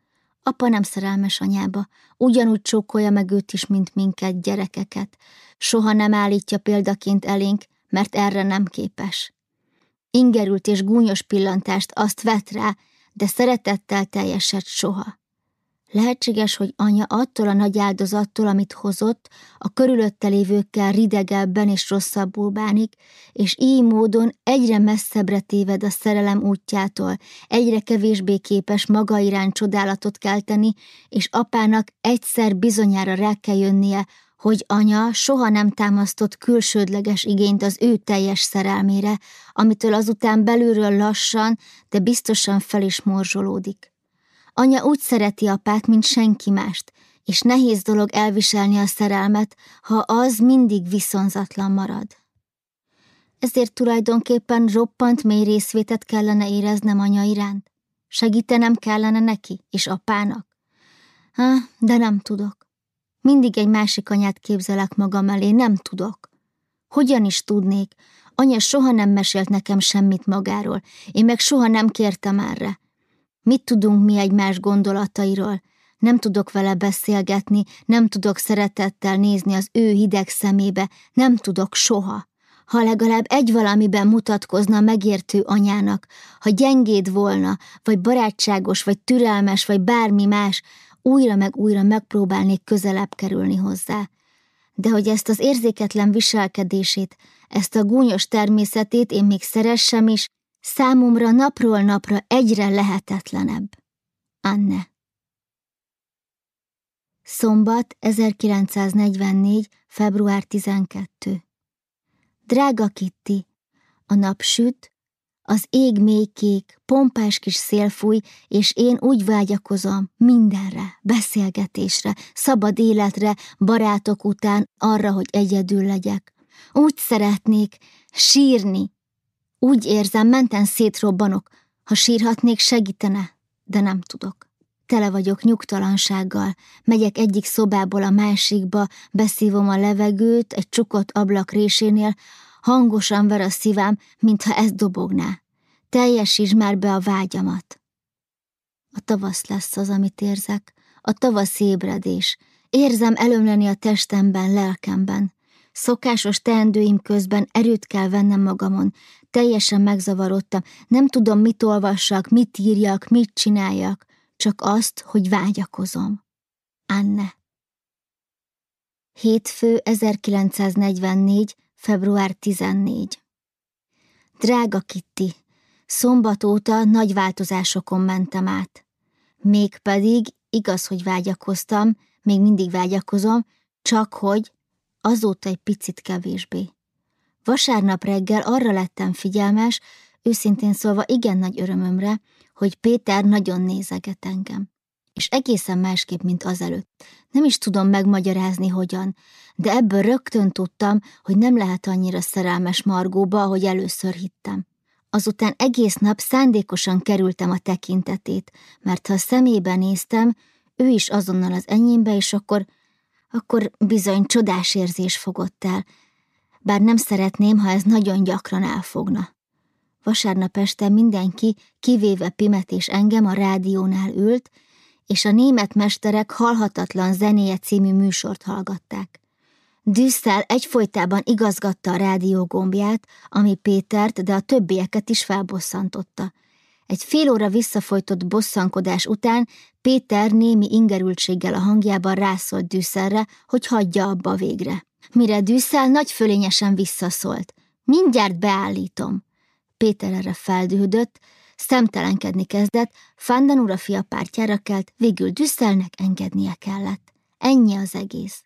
Apa nem szerelmes anyába, ugyanúgy csókolja meg őt is, mint minket, gyerekeket. Soha nem állítja példaként elénk, mert erre nem képes. Ingerült és gúnyos pillantást azt vet rá, de szeretettel teljesett soha. Lehetséges, hogy anya attól a nagy áldozattól, amit hozott, a körülötte lévőkkel ridegebben és rosszabbul bánik, és így módon egyre messzebbre téved a szerelem útjától, egyre kevésbé képes maga iránt csodálatot kelteni, és apának egyszer bizonyára rá kell jönnie, hogy anya soha nem támasztott külsődleges igényt az ő teljes szerelmére, amitől azután belülről lassan, de biztosan fel is morzsolódik. Anya úgy szereti apát, mint senki mást, és nehéz dolog elviselni a szerelmet, ha az mindig viszonzatlan marad. Ezért tulajdonképpen roppant mély részvétet kellene éreznem anya iránt. Segítenem kellene neki és apának. Ha, de nem tudok. Mindig egy másik anyát képzelek magam elé, nem tudok. Hogyan is tudnék? Anya soha nem mesélt nekem semmit magáról, én meg soha nem kértem erre. Mit tudunk mi egymás gondolatairól? Nem tudok vele beszélgetni, nem tudok szeretettel nézni az ő hideg szemébe, nem tudok soha. Ha legalább egy valamiben mutatkozna megértő anyának, ha gyengéd volna, vagy barátságos, vagy türelmes, vagy bármi más, újra meg újra megpróbálnék közelebb kerülni hozzá. De hogy ezt az érzéketlen viselkedését, ezt a gúnyos természetét én még szeressem is, Számomra napról napra egyre lehetetlenebb. Anne. Szombat 1944. február 12. Drága Kitti, a nap süt, az ég mélykék, pompás kis szél fúj, és én úgy vágyakozom mindenre, beszélgetésre, szabad életre, barátok után, arra, hogy egyedül legyek. Úgy szeretnék sírni. Úgy érzem, menten szétrobbanok. Ha sírhatnék, segítene, de nem tudok. Tele vagyok nyugtalansággal, megyek egyik szobából a másikba, beszívom a levegőt egy csukott ablak résénél, hangosan ver a szívem, mintha ez dobogná. Teljesíts már be a vágyamat. A tavasz lesz az, amit érzek, a tavasz ébredés. Érzem elömleni a testemben, lelkemben. Szokásos teendőim közben erőt kell vennem magamon. Teljesen megzavarodtam, nem tudom, mit olvassak, mit írjak, mit csináljak, csak azt, hogy vágyakozom. Anne. Hétfő 1944. február 14. Drága Kitty, szombat óta nagy változásokon mentem át. Mégpedig igaz, hogy vágyakoztam, még mindig vágyakozom, csak hogy azóta egy picit kevésbé. Vasárnap reggel arra lettem figyelmes, őszintén szólva igen nagy örömömre, hogy Péter nagyon nézeget engem. És egészen másképp, mint azelőtt. Nem is tudom megmagyarázni, hogyan, de ebből rögtön tudtam, hogy nem lehet annyira szerelmes Margóba, ahogy először hittem. Azután egész nap szándékosan kerültem a tekintetét, mert ha a szemébe néztem, ő is azonnal az enyémbe, és akkor, akkor bizony csodás érzés fogott el, bár nem szeretném, ha ez nagyon gyakran elfogna. Vasárnap este mindenki, kivéve Pimet és engem a rádiónál ült, és a német mesterek halhatatlan zenéje című műsort hallgatták. Düsszel egyfolytában igazgatta a rádió gombját, ami Pétert, de a többieket is felbosszantotta. Egy fél óra visszafolytott bosszankodás után Péter némi ingerültséggel a hangjában rászólt Düsselre, hogy hagyja abba végre. Mire Düssel nagy fölényesen visszaszólt. Mindjárt beállítom. Péter erre feldühödött, szemtelenkedni kezdett, Fanden ura fia pártjára kelt, végül Düsszelnek engednie kellett. Ennyi az egész.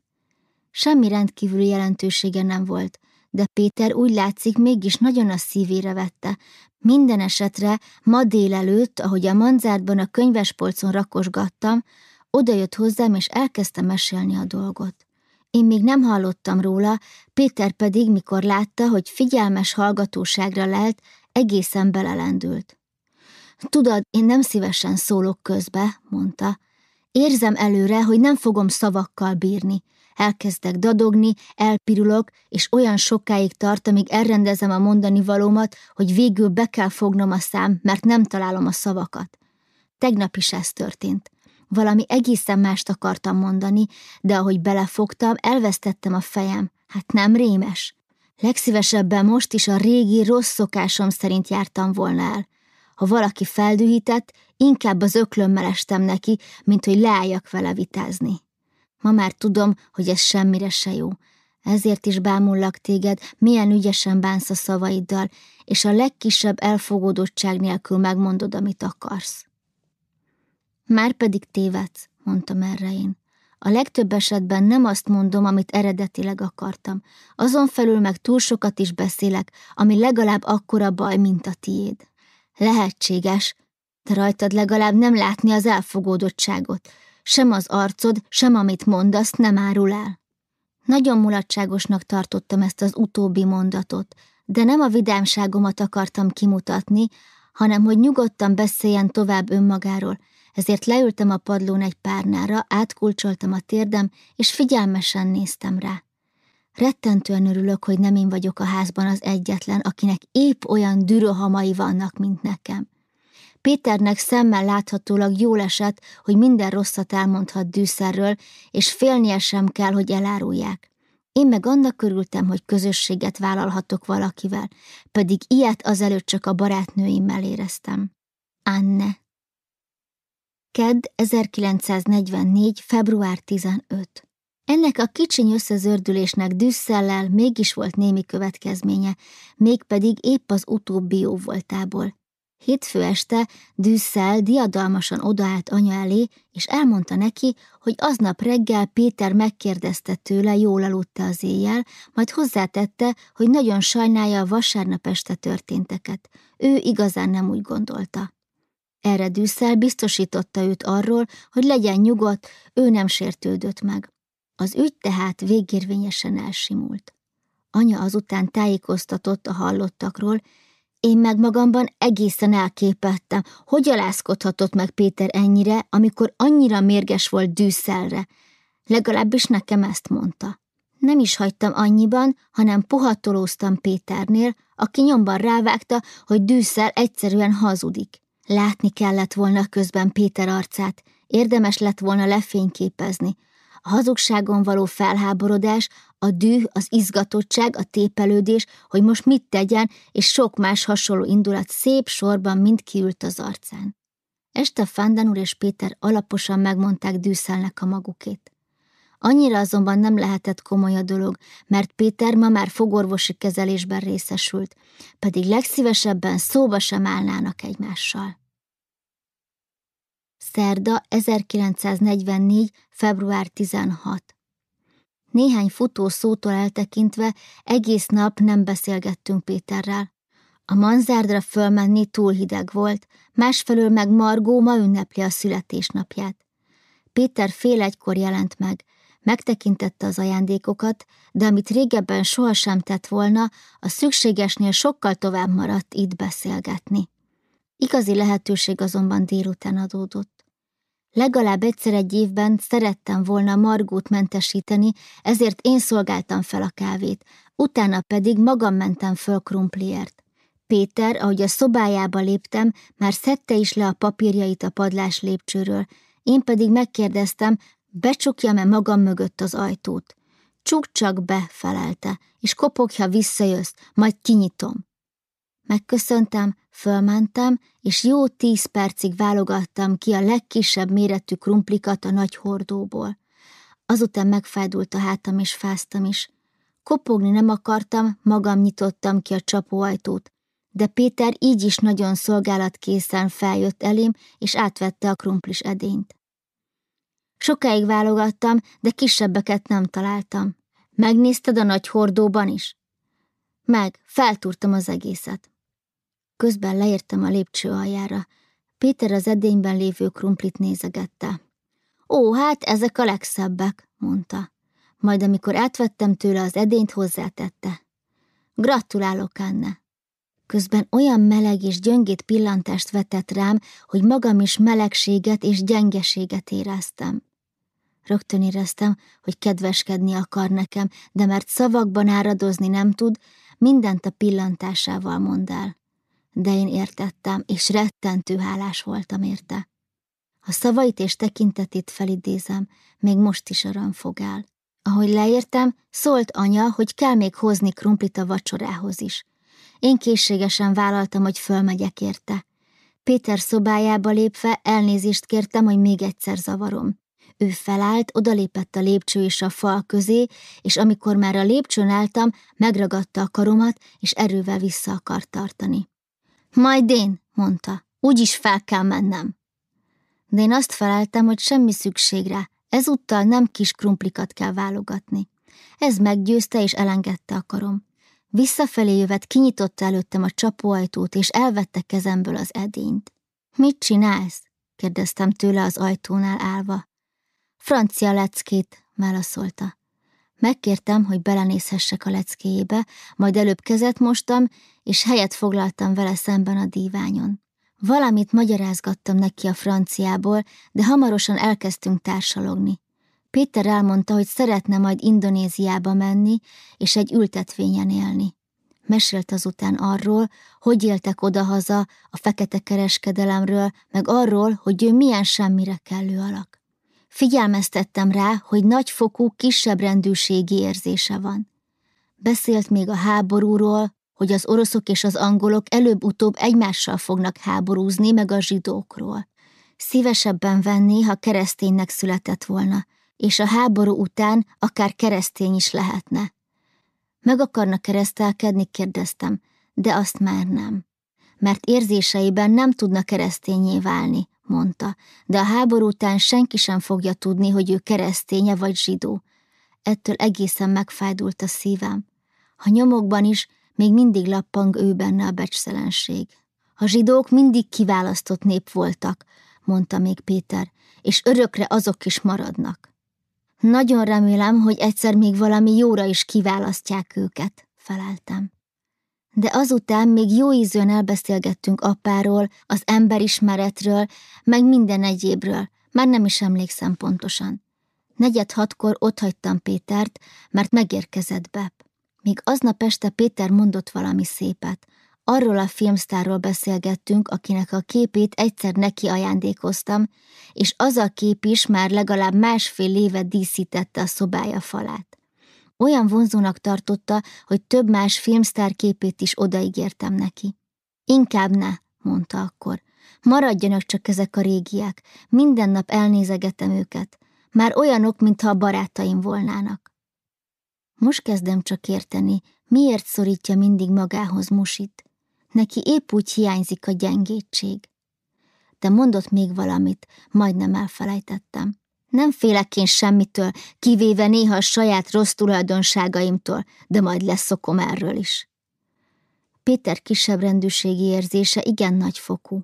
Semmi rendkívüli jelentősége nem volt, de Péter úgy látszik mégis nagyon a szívére vette. Minden esetre ma délelőtt, ahogy a manzárban a könyvespolcon rakosgattam, odajött hozzám és elkezdte mesélni a dolgot. Én még nem hallottam róla, Péter pedig, mikor látta, hogy figyelmes hallgatóságra lelt, egészen belelendült. Tudod, én nem szívesen szólok közbe, mondta. Érzem előre, hogy nem fogom szavakkal bírni. Elkezdek dadogni, elpirulok, és olyan sokáig tart, amíg elrendezem a mondani valómat, hogy végül be kell fognom a szám, mert nem találom a szavakat. Tegnap is ez történt. Valami egészen mást akartam mondani, de ahogy belefogtam, elvesztettem a fejem. Hát nem rémes. Legszívesebben most is a régi rossz szokásom szerint jártam volna el. Ha valaki feldühített, inkább az öklömmel estem neki, mint hogy leálljak vele vitázni. Ma már tudom, hogy ez semmire se jó. Ezért is bámullak téged, milyen ügyesen bánsz a szavaiddal, és a legkisebb elfogódottság nélkül megmondod, amit akarsz. Már pedig tévedsz, mondtam erre én. A legtöbb esetben nem azt mondom, amit eredetileg akartam. Azon felül meg túl sokat is beszélek, ami legalább akkora baj, mint a tiéd. Lehetséges, de rajtad legalább nem látni az elfogódottságot. Sem az arcod, sem amit mondasz nem árul el. Nagyon mulatságosnak tartottam ezt az utóbbi mondatot, de nem a vidámságomat akartam kimutatni, hanem hogy nyugodtan beszéljen tovább önmagáról, ezért leültem a padlón egy párnára, átkulcsoltam a térdem, és figyelmesen néztem rá. Rettentően örülök, hogy nem én vagyok a házban az egyetlen, akinek épp olyan dürohamai vannak, mint nekem. Péternek szemmel láthatólag jól esett, hogy minden rosszat elmondhat dűszerről, és félnie sem kell, hogy elárulják. Én meg annak körültem, hogy közösséget vállalhatok valakivel, pedig ilyet azelőtt csak a barátnőimmel éreztem. Anne Kedd 1944. február 15. Ennek a kicsiny összezördülésnek düsszellel mégis volt némi következménye, mégpedig épp az utóbbi jó voltából. Hétfő este Düsszel diadalmasan odaállt anya elé, és elmondta neki, hogy aznap reggel Péter megkérdezte tőle, jól aludta az éjjel, majd hozzátette, hogy nagyon sajnálja a vasárnap este történteket. Ő igazán nem úgy gondolta. Erre Düsszel biztosította őt arról, hogy legyen nyugodt, ő nem sértődött meg. Az ügy tehát végérvényesen elsimult. Anya azután tájékoztatott a hallottakról, én meg magamban egészen elképettem, hogy alázkodhatott meg Péter ennyire, amikor annyira mérges volt dűszelre. Legalábbis nekem ezt mondta. Nem is hagytam annyiban, hanem puhatolóztam Péternél, aki nyomban rávágta, hogy dűszel egyszerűen hazudik. Látni kellett volna közben Péter arcát, érdemes lett volna lefényképezni, a hazugságon való felháborodás, a düh, az izgatottság, a tépelődés, hogy most mit tegyen, és sok más hasonló indulat szép sorban mind kiült az arcán. Este Fandan úr és Péter alaposan megmondták Dűszelnek a magukét. Annyira azonban nem lehetett komoly a dolog, mert Péter ma már fogorvosi kezelésben részesült, pedig legszívesebben szóba sem állnának egymással. Szerda 1944. február 16. Néhány futó szótól eltekintve egész nap nem beszélgettünk Péterrel. A manzárdra fölmenni túl hideg volt, másfelől meg Margó ma ünnepli a születésnapját. Péter fél egykor jelent meg, megtekintette az ajándékokat, de amit régebben sohasem tett volna, a szükségesnél sokkal tovább maradt itt beszélgetni. Igazi lehetőség azonban délután adódott. Legalább egyszer egy évben szerettem volna Margót mentesíteni, ezért én szolgáltam fel a kávét, utána pedig magam mentem föl krumpliért. Péter, ahogy a szobájába léptem, már szedte is le a papírjait a padlás lépcsőről, én pedig megkérdeztem, becsukjam-e magam mögött az ajtót. Csuk csak be, felelte, és kopogja visszajössz, majd kinyitom. Megköszöntem, fölmentem, és jó tíz percig válogattam ki a legkisebb méretű krumplikat a nagy hordóból. Azután megfájdult a hátam, és fáztam is. Kopogni nem akartam, magam nyitottam ki a csapóajtót, de Péter így is nagyon szolgálatkészen feljött elém, és átvette a krumplis edényt. Sokáig válogattam, de kisebbeket nem találtam. Megnézted a nagy hordóban is? Meg, feltúrtam az egészet. Közben leértem a lépcső aljára. Péter az edényben lévő krumplit nézegette. Ó, hát ezek a legszebbek, mondta. Majd amikor átvettem tőle az edényt, hozzátette. Gratulálok, Anne. Közben olyan meleg és gyöngét pillantást vetett rám, hogy magam is melegséget és gyengeséget éreztem. Rögtön éreztem, hogy kedveskedni akar nekem, de mert szavakban áradozni nem tud, mindent a pillantásával mond el de én értettem, és rettentő hálás voltam érte. A szavait és tekintetét felidézem, még most is öröm fog el. Ahogy leértem, szólt anya, hogy kell még hozni krumplit a vacsorához is. Én készségesen vállaltam, hogy fölmegyek érte. Péter szobájába lépve elnézést kértem, hogy még egyszer zavarom. Ő felállt, odalépett a lépcső és a fal közé, és amikor már a lépcsőn álltam, megragadta a karomat, és erővel vissza akart tartani. Majd én, mondta, úgyis fel kell mennem. De én azt feleltem, hogy semmi szükség rá, ezúttal nem kis krumplikat kell válogatni. Ez meggyőzte és elengedte a karom. Visszafelé jövet kinyitotta előttem a csapóajtót, és elvette kezemből az edényt. Mit csinálsz? kérdeztem tőle az ajtónál állva. Francia leckét, válaszolta. Megkértem, hogy belenézhessek a leckéjébe, majd előbb kezet mostam, és helyet foglaltam vele szemben a díványon. Valamit magyarázgattam neki a franciából, de hamarosan elkezdtünk társalogni. Péter elmondta, hogy szeretne majd Indonéziába menni, és egy ültetvényen élni. Mesélt azután arról, hogy éltek odahaza, a fekete kereskedelemről, meg arról, hogy ő milyen semmire kellő alak. Figyelmeztettem rá, hogy nagyfokú, kisebb rendűségi érzése van. Beszélt még a háborúról, hogy az oroszok és az angolok előbb-utóbb egymással fognak háborúzni, meg a zsidókról. Szívesebben venni, ha kereszténynek született volna, és a háború után akár keresztény is lehetne. Meg akarna keresztelkedni, kérdeztem, de azt már nem. Mert érzéseiben nem tudna keresztényé válni, mondta, de a háború után senki sem fogja tudni, hogy ő kereszténye vagy zsidó. Ettől egészen megfájdult a szívem. Ha nyomokban is, még mindig lappang ő benne a becszelenség. A zsidók mindig kiválasztott nép voltak, mondta még Péter, és örökre azok is maradnak. Nagyon remélem, hogy egyszer még valami jóra is kiválasztják őket, feleltem. De azután még jó ízűen elbeszélgettünk apáról, az emberismeretről, meg minden egyébről, már nem is emlékszem pontosan. Negyed hatkor otthagytam Pétert, mert megérkezett Bep. Még aznap este Péter mondott valami szépet. Arról a filmsztárról beszélgettünk, akinek a képét egyszer neki ajándékoztam, és az a kép is már legalább másfél éve díszítette a szobája falát. Olyan vonzónak tartotta, hogy több más filmsztár képét is odaígértem neki. Inkább ne, mondta akkor. Maradjanak csak ezek a régiek, minden nap elnézegetem őket. Már olyanok, mintha a barátaim volnának. Most kezdem csak érteni, miért szorítja mindig magához Musit. Neki épp úgy hiányzik a gyengétség. De mondott még valamit, majdnem elfelejtettem. Nem félek én semmitől, kivéve néha a saját rossz tulajdonságaimtól, de majd leszokom erről is. Péter kisebb rendűségi érzése igen nagyfokú.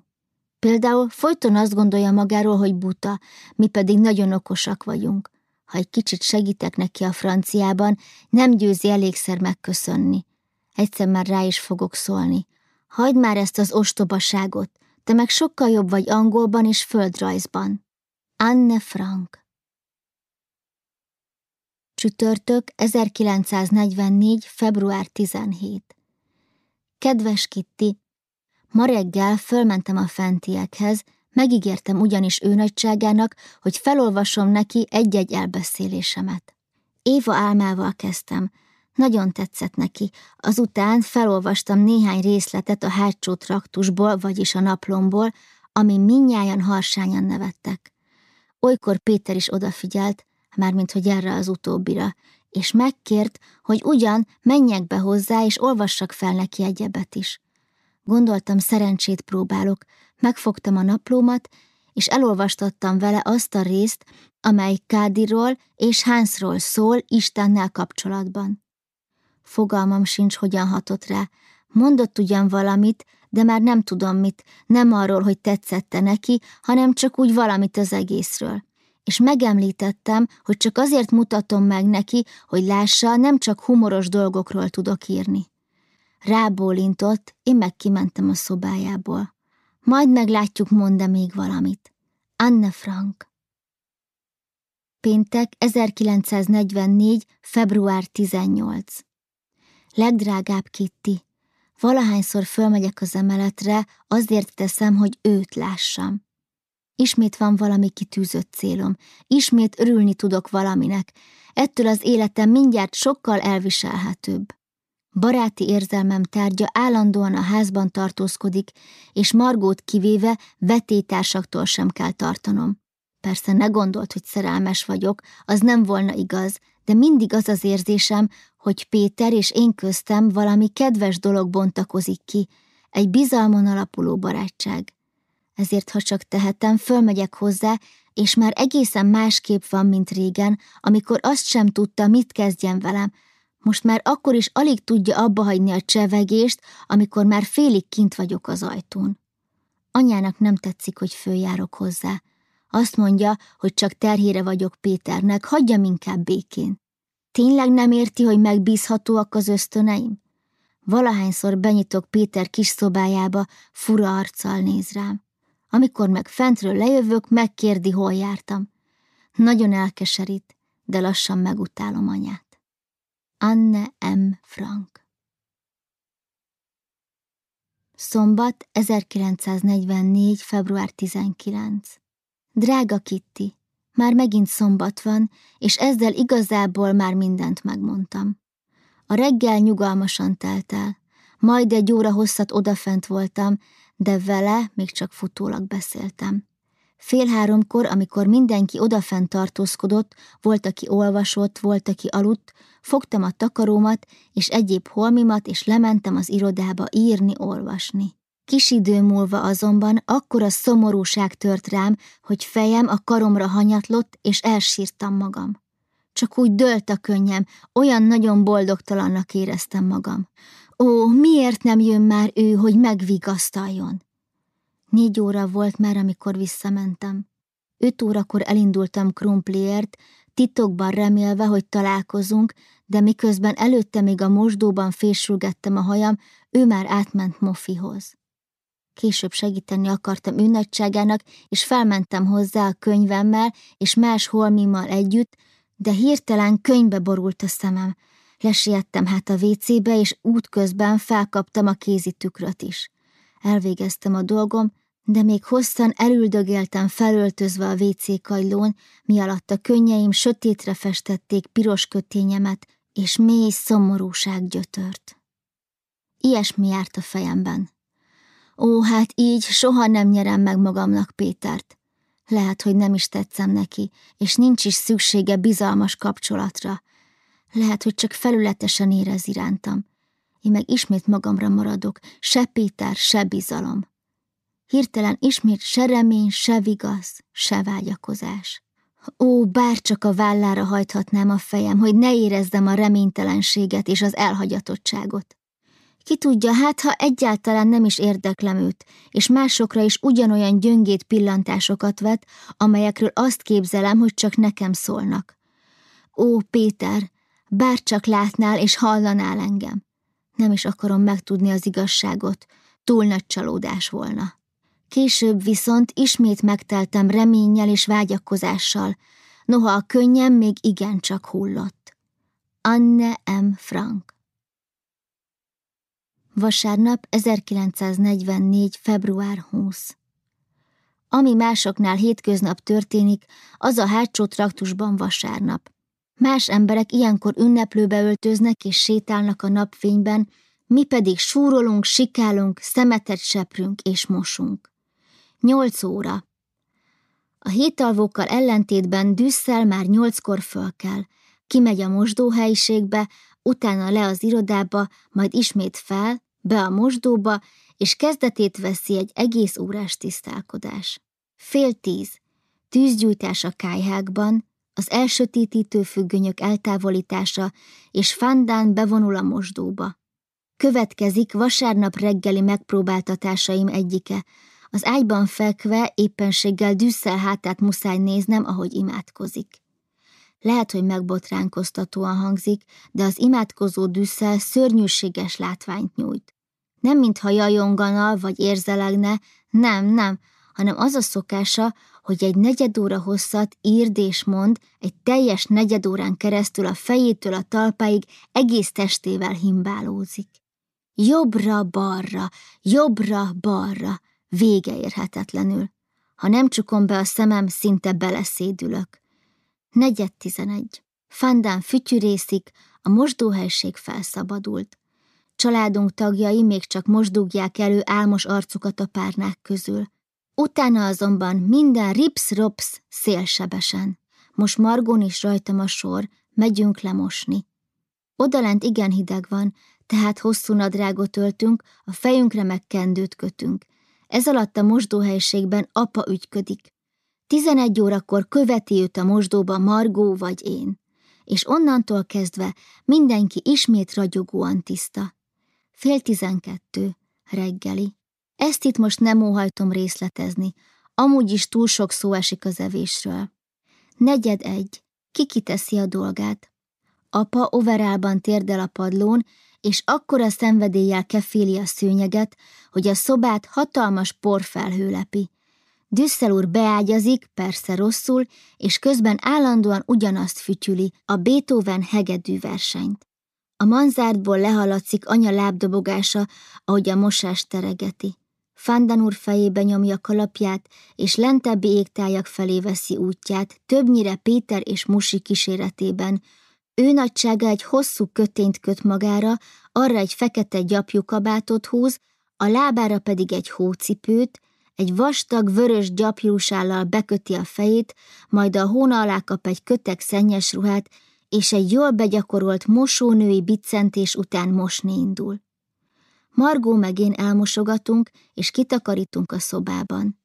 Például folyton azt gondolja magáról, hogy buta, mi pedig nagyon okosak vagyunk. Ha egy kicsit segítek neki a franciában, nem győzi elégszer megköszönni. Egyszer már rá is fogok szólni. Hagyd már ezt az ostobaságot, te meg sokkal jobb vagy angolban és földrajzban. Anne Frank Csütörtök 1944. február 17 Kedves Kitti, ma reggel fölmentem a fentiekhez, megígértem ugyanis ő nagyságának, hogy felolvasom neki egy-egy elbeszélésemet. Éva álmával kezdtem, nagyon tetszett neki. Azután felolvastam néhány részletet a hátsó traktusból, vagyis a naplomból, ami minnyáján harsányan nevettek. Olykor Péter is odafigyelt, mármint hogy erre az utóbbira, és megkért, hogy ugyan menjek be hozzá, és olvassak fel neki egyebet is. Gondoltam, szerencsét próbálok, megfogtam a naplómat, és elolvastattam vele azt a részt, amely Kádiról és Hansról szól Istennel kapcsolatban. Fogalmam sincs, hogyan hatott rá. Mondott ugyan valamit, de már nem tudom mit, nem arról, hogy tetszette neki, hanem csak úgy valamit az egészről. És megemlítettem, hogy csak azért mutatom meg neki, hogy lássa, nem csak humoros dolgokról tudok írni. Rábólintott, én meg kimentem a szobájából. Majd meglátjuk, mond-e még valamit. Anne Frank Péntek 1944. február 18 Legdrágább Kitti, valahányszor fölmegyek az emeletre, azért teszem, hogy őt lássam. Ismét van valami kitűzött célom, ismét örülni tudok valaminek, ettől az életem mindjárt sokkal elviselhetőbb. Baráti érzelmem tárgya állandóan a házban tartózkodik, és Margót kivéve vetétársaktól sem kell tartanom. Persze ne gondolt, hogy szerelmes vagyok, az nem volna igaz, de mindig az az érzésem, hogy Péter és én köztem valami kedves dolog bontakozik ki, egy bizalmon alapuló barátság. Ezért, ha csak tehetem, fölmegyek hozzá, és már egészen másképp van, mint régen, amikor azt sem tudta, mit kezdjen velem, most már akkor is alig tudja abba hagyni a csevegést, amikor már félig kint vagyok az ajtón. Anyának nem tetszik, hogy följárok hozzá. Azt mondja, hogy csak terhére vagyok Péternek, hagyjam inkább békén. Tényleg nem érti, hogy megbízhatóak az ösztöneim? Valahányszor benyitok Péter kis szobájába, fura arccal néz rám. Amikor meg fentről lejövök, megkérdi, hol jártam. Nagyon elkeserít, de lassan megutálom anyát. Anne M. Frank Szombat 1944. február 19 Drága Kitty, már megint szombat van, és ezzel igazából már mindent megmondtam. A reggel nyugalmasan telt el, majd egy óra hosszat odafent voltam, de vele még csak futólag beszéltem. Fél háromkor, amikor mindenki odafent tartózkodott, volt, aki olvasott, volt, aki aludt, fogtam a takarómat és egyéb holmimat, és lementem az irodába írni, olvasni. Kis idő múlva azonban akkora szomorúság tört rám, hogy fejem a karomra hanyatlott, és elsírtam magam. Csak úgy dölt a könnyem, olyan nagyon boldogtalannak éreztem magam. Ó, miért nem jön már ő, hogy megvigasztaljon? Négy óra volt már, amikor visszamentem. Öt órakor elindultam Krumpliért, titokban remélve, hogy találkozunk, de miközben előtte még a mosdóban fésülgettem a hajam, ő már átment Mofihoz. Később segíteni akartam ő és felmentem hozzá a könyvemmel és más holmimmal együtt, de hirtelen könyvbe borult a szemem. Lesiettem hát a WC-be, és útközben felkaptam a kézi tükröt is. Elvégeztem a dolgom, de még hosszan elüldögéltem felöltözve a WC kajlón, mi alatt a könnyeim sötétre festették piros kötényemet, és mély szomorúság gyötört. Ilyesmi járt a fejemben. Ó, hát így soha nem nyerem meg magamnak Pétert. Lehet, hogy nem is tetszem neki, és nincs is szüksége bizalmas kapcsolatra. Lehet, hogy csak felületesen érez irántam. Én meg ismét magamra maradok, se Péter, se bizalom. Hirtelen ismét se remény, se vigaz, se vágyakozás. Ó, bárcsak a vállára hajthatnám a fejem, hogy ne érezzem a reménytelenséget és az elhagyatottságot. Ki tudja, hát ha egyáltalán nem is érdeklem őt, és másokra is ugyanolyan gyöngét pillantásokat vet, amelyekről azt képzelem, hogy csak nekem szólnak. Ó, Péter, bárcsak látnál és hallanál engem. Nem is akarom megtudni az igazságot, túl nagy csalódás volna. Később viszont ismét megteltem reménnyel és vágyakozással, noha a könnyem még igencsak hullott. Anne M. Frank Vasárnap 1944. február 20 Ami másoknál hétköznap történik, az a hátsó traktusban vasárnap. Más emberek ilyenkor ünneplőbe öltöznek és sétálnak a napfényben, mi pedig súrolunk, sikálunk, szemetet seprünk és mosunk. Nyolc óra. A hétalvókkal ellentétben Düsszel már nyolckor föl kell. Kimegy a mosdóhelyiségbe, utána le az irodába, majd ismét fel, be a mosdóba, és kezdetét veszi egy egész órás tisztálkodás. Fél tíz. Tűzgyújtás a kájhákban, az elsötétítő függönyök eltávolítása, és Fandán bevonul a mosdóba. Következik vasárnap reggeli megpróbáltatásaim egyike, az ágyban fekve éppenséggel düsszel hátát muszáj néznem, ahogy imádkozik. Lehet, hogy megbotránkoztatóan hangzik, de az imádkozó düsszel szörnyűséges látványt nyújt. Nem mintha jajongana vagy érzelegne, nem, nem, hanem az a szokása, hogy egy negyed óra hosszat írd és mond, egy teljes negyed órán keresztül a fejétől a talpáig egész testével himbálózik. Jobbra-balra, jobbra-balra, vége érhetetlenül. Ha nem csukom be a szemem, szinte beleszédülök. Negyed tizenegy. Fandán fütyűrészik, a mosdóhelység felszabadult. Családunk tagjai még csak most dugják elő álmos arcukat a párnák közül. Utána azonban minden rips-rops szélsebesen. Most Margón is rajtam a sor, megyünk lemosni. Odalent igen hideg van, tehát hosszú nadrágot öltünk, a fejünkre meg kendőt kötünk. Ez alatt a mosdóhelyiségben apa ügyködik. Tizenegy órakor követi őt a mosdóba Margó vagy én, és onnantól kezdve mindenki ismét ragyogóan tiszta. Fél tizenkettő, reggeli. Ezt itt most nem óhajtom részletezni, amúgy is túl sok szó esik az evésről. Negyed egy, ki kiteszi a dolgát. Apa overálban térdel a padlón, és akkora szenvedéllyel keféli a szőnyeget, hogy a szobát hatalmas porfelhő lepi. Düsszel úr beágyazik, persze rosszul, és közben állandóan ugyanazt fütyüli, a Beethoven hegedű versenyt. A manzártból lehaladszik anya lábdobogása, ahogy a mosás teregeti. Fandan úr fejébe nyomja kalapját, és lentebbi égtájak felé veszi útját, többnyire Péter és Musi kíséretében. Ő nagysága egy hosszú kötényt köt magára, arra egy fekete gyapjú kabátot húz, a lábára pedig egy hócipőt, egy vastag, vörös gyapjúsállal beköti a fejét, majd a hóna alá kap egy kötek szennyes ruhát, és egy jól begyakorolt mosónői biccentés után mosni indul. Margó meg én elmosogatunk, és kitakarítunk a szobában.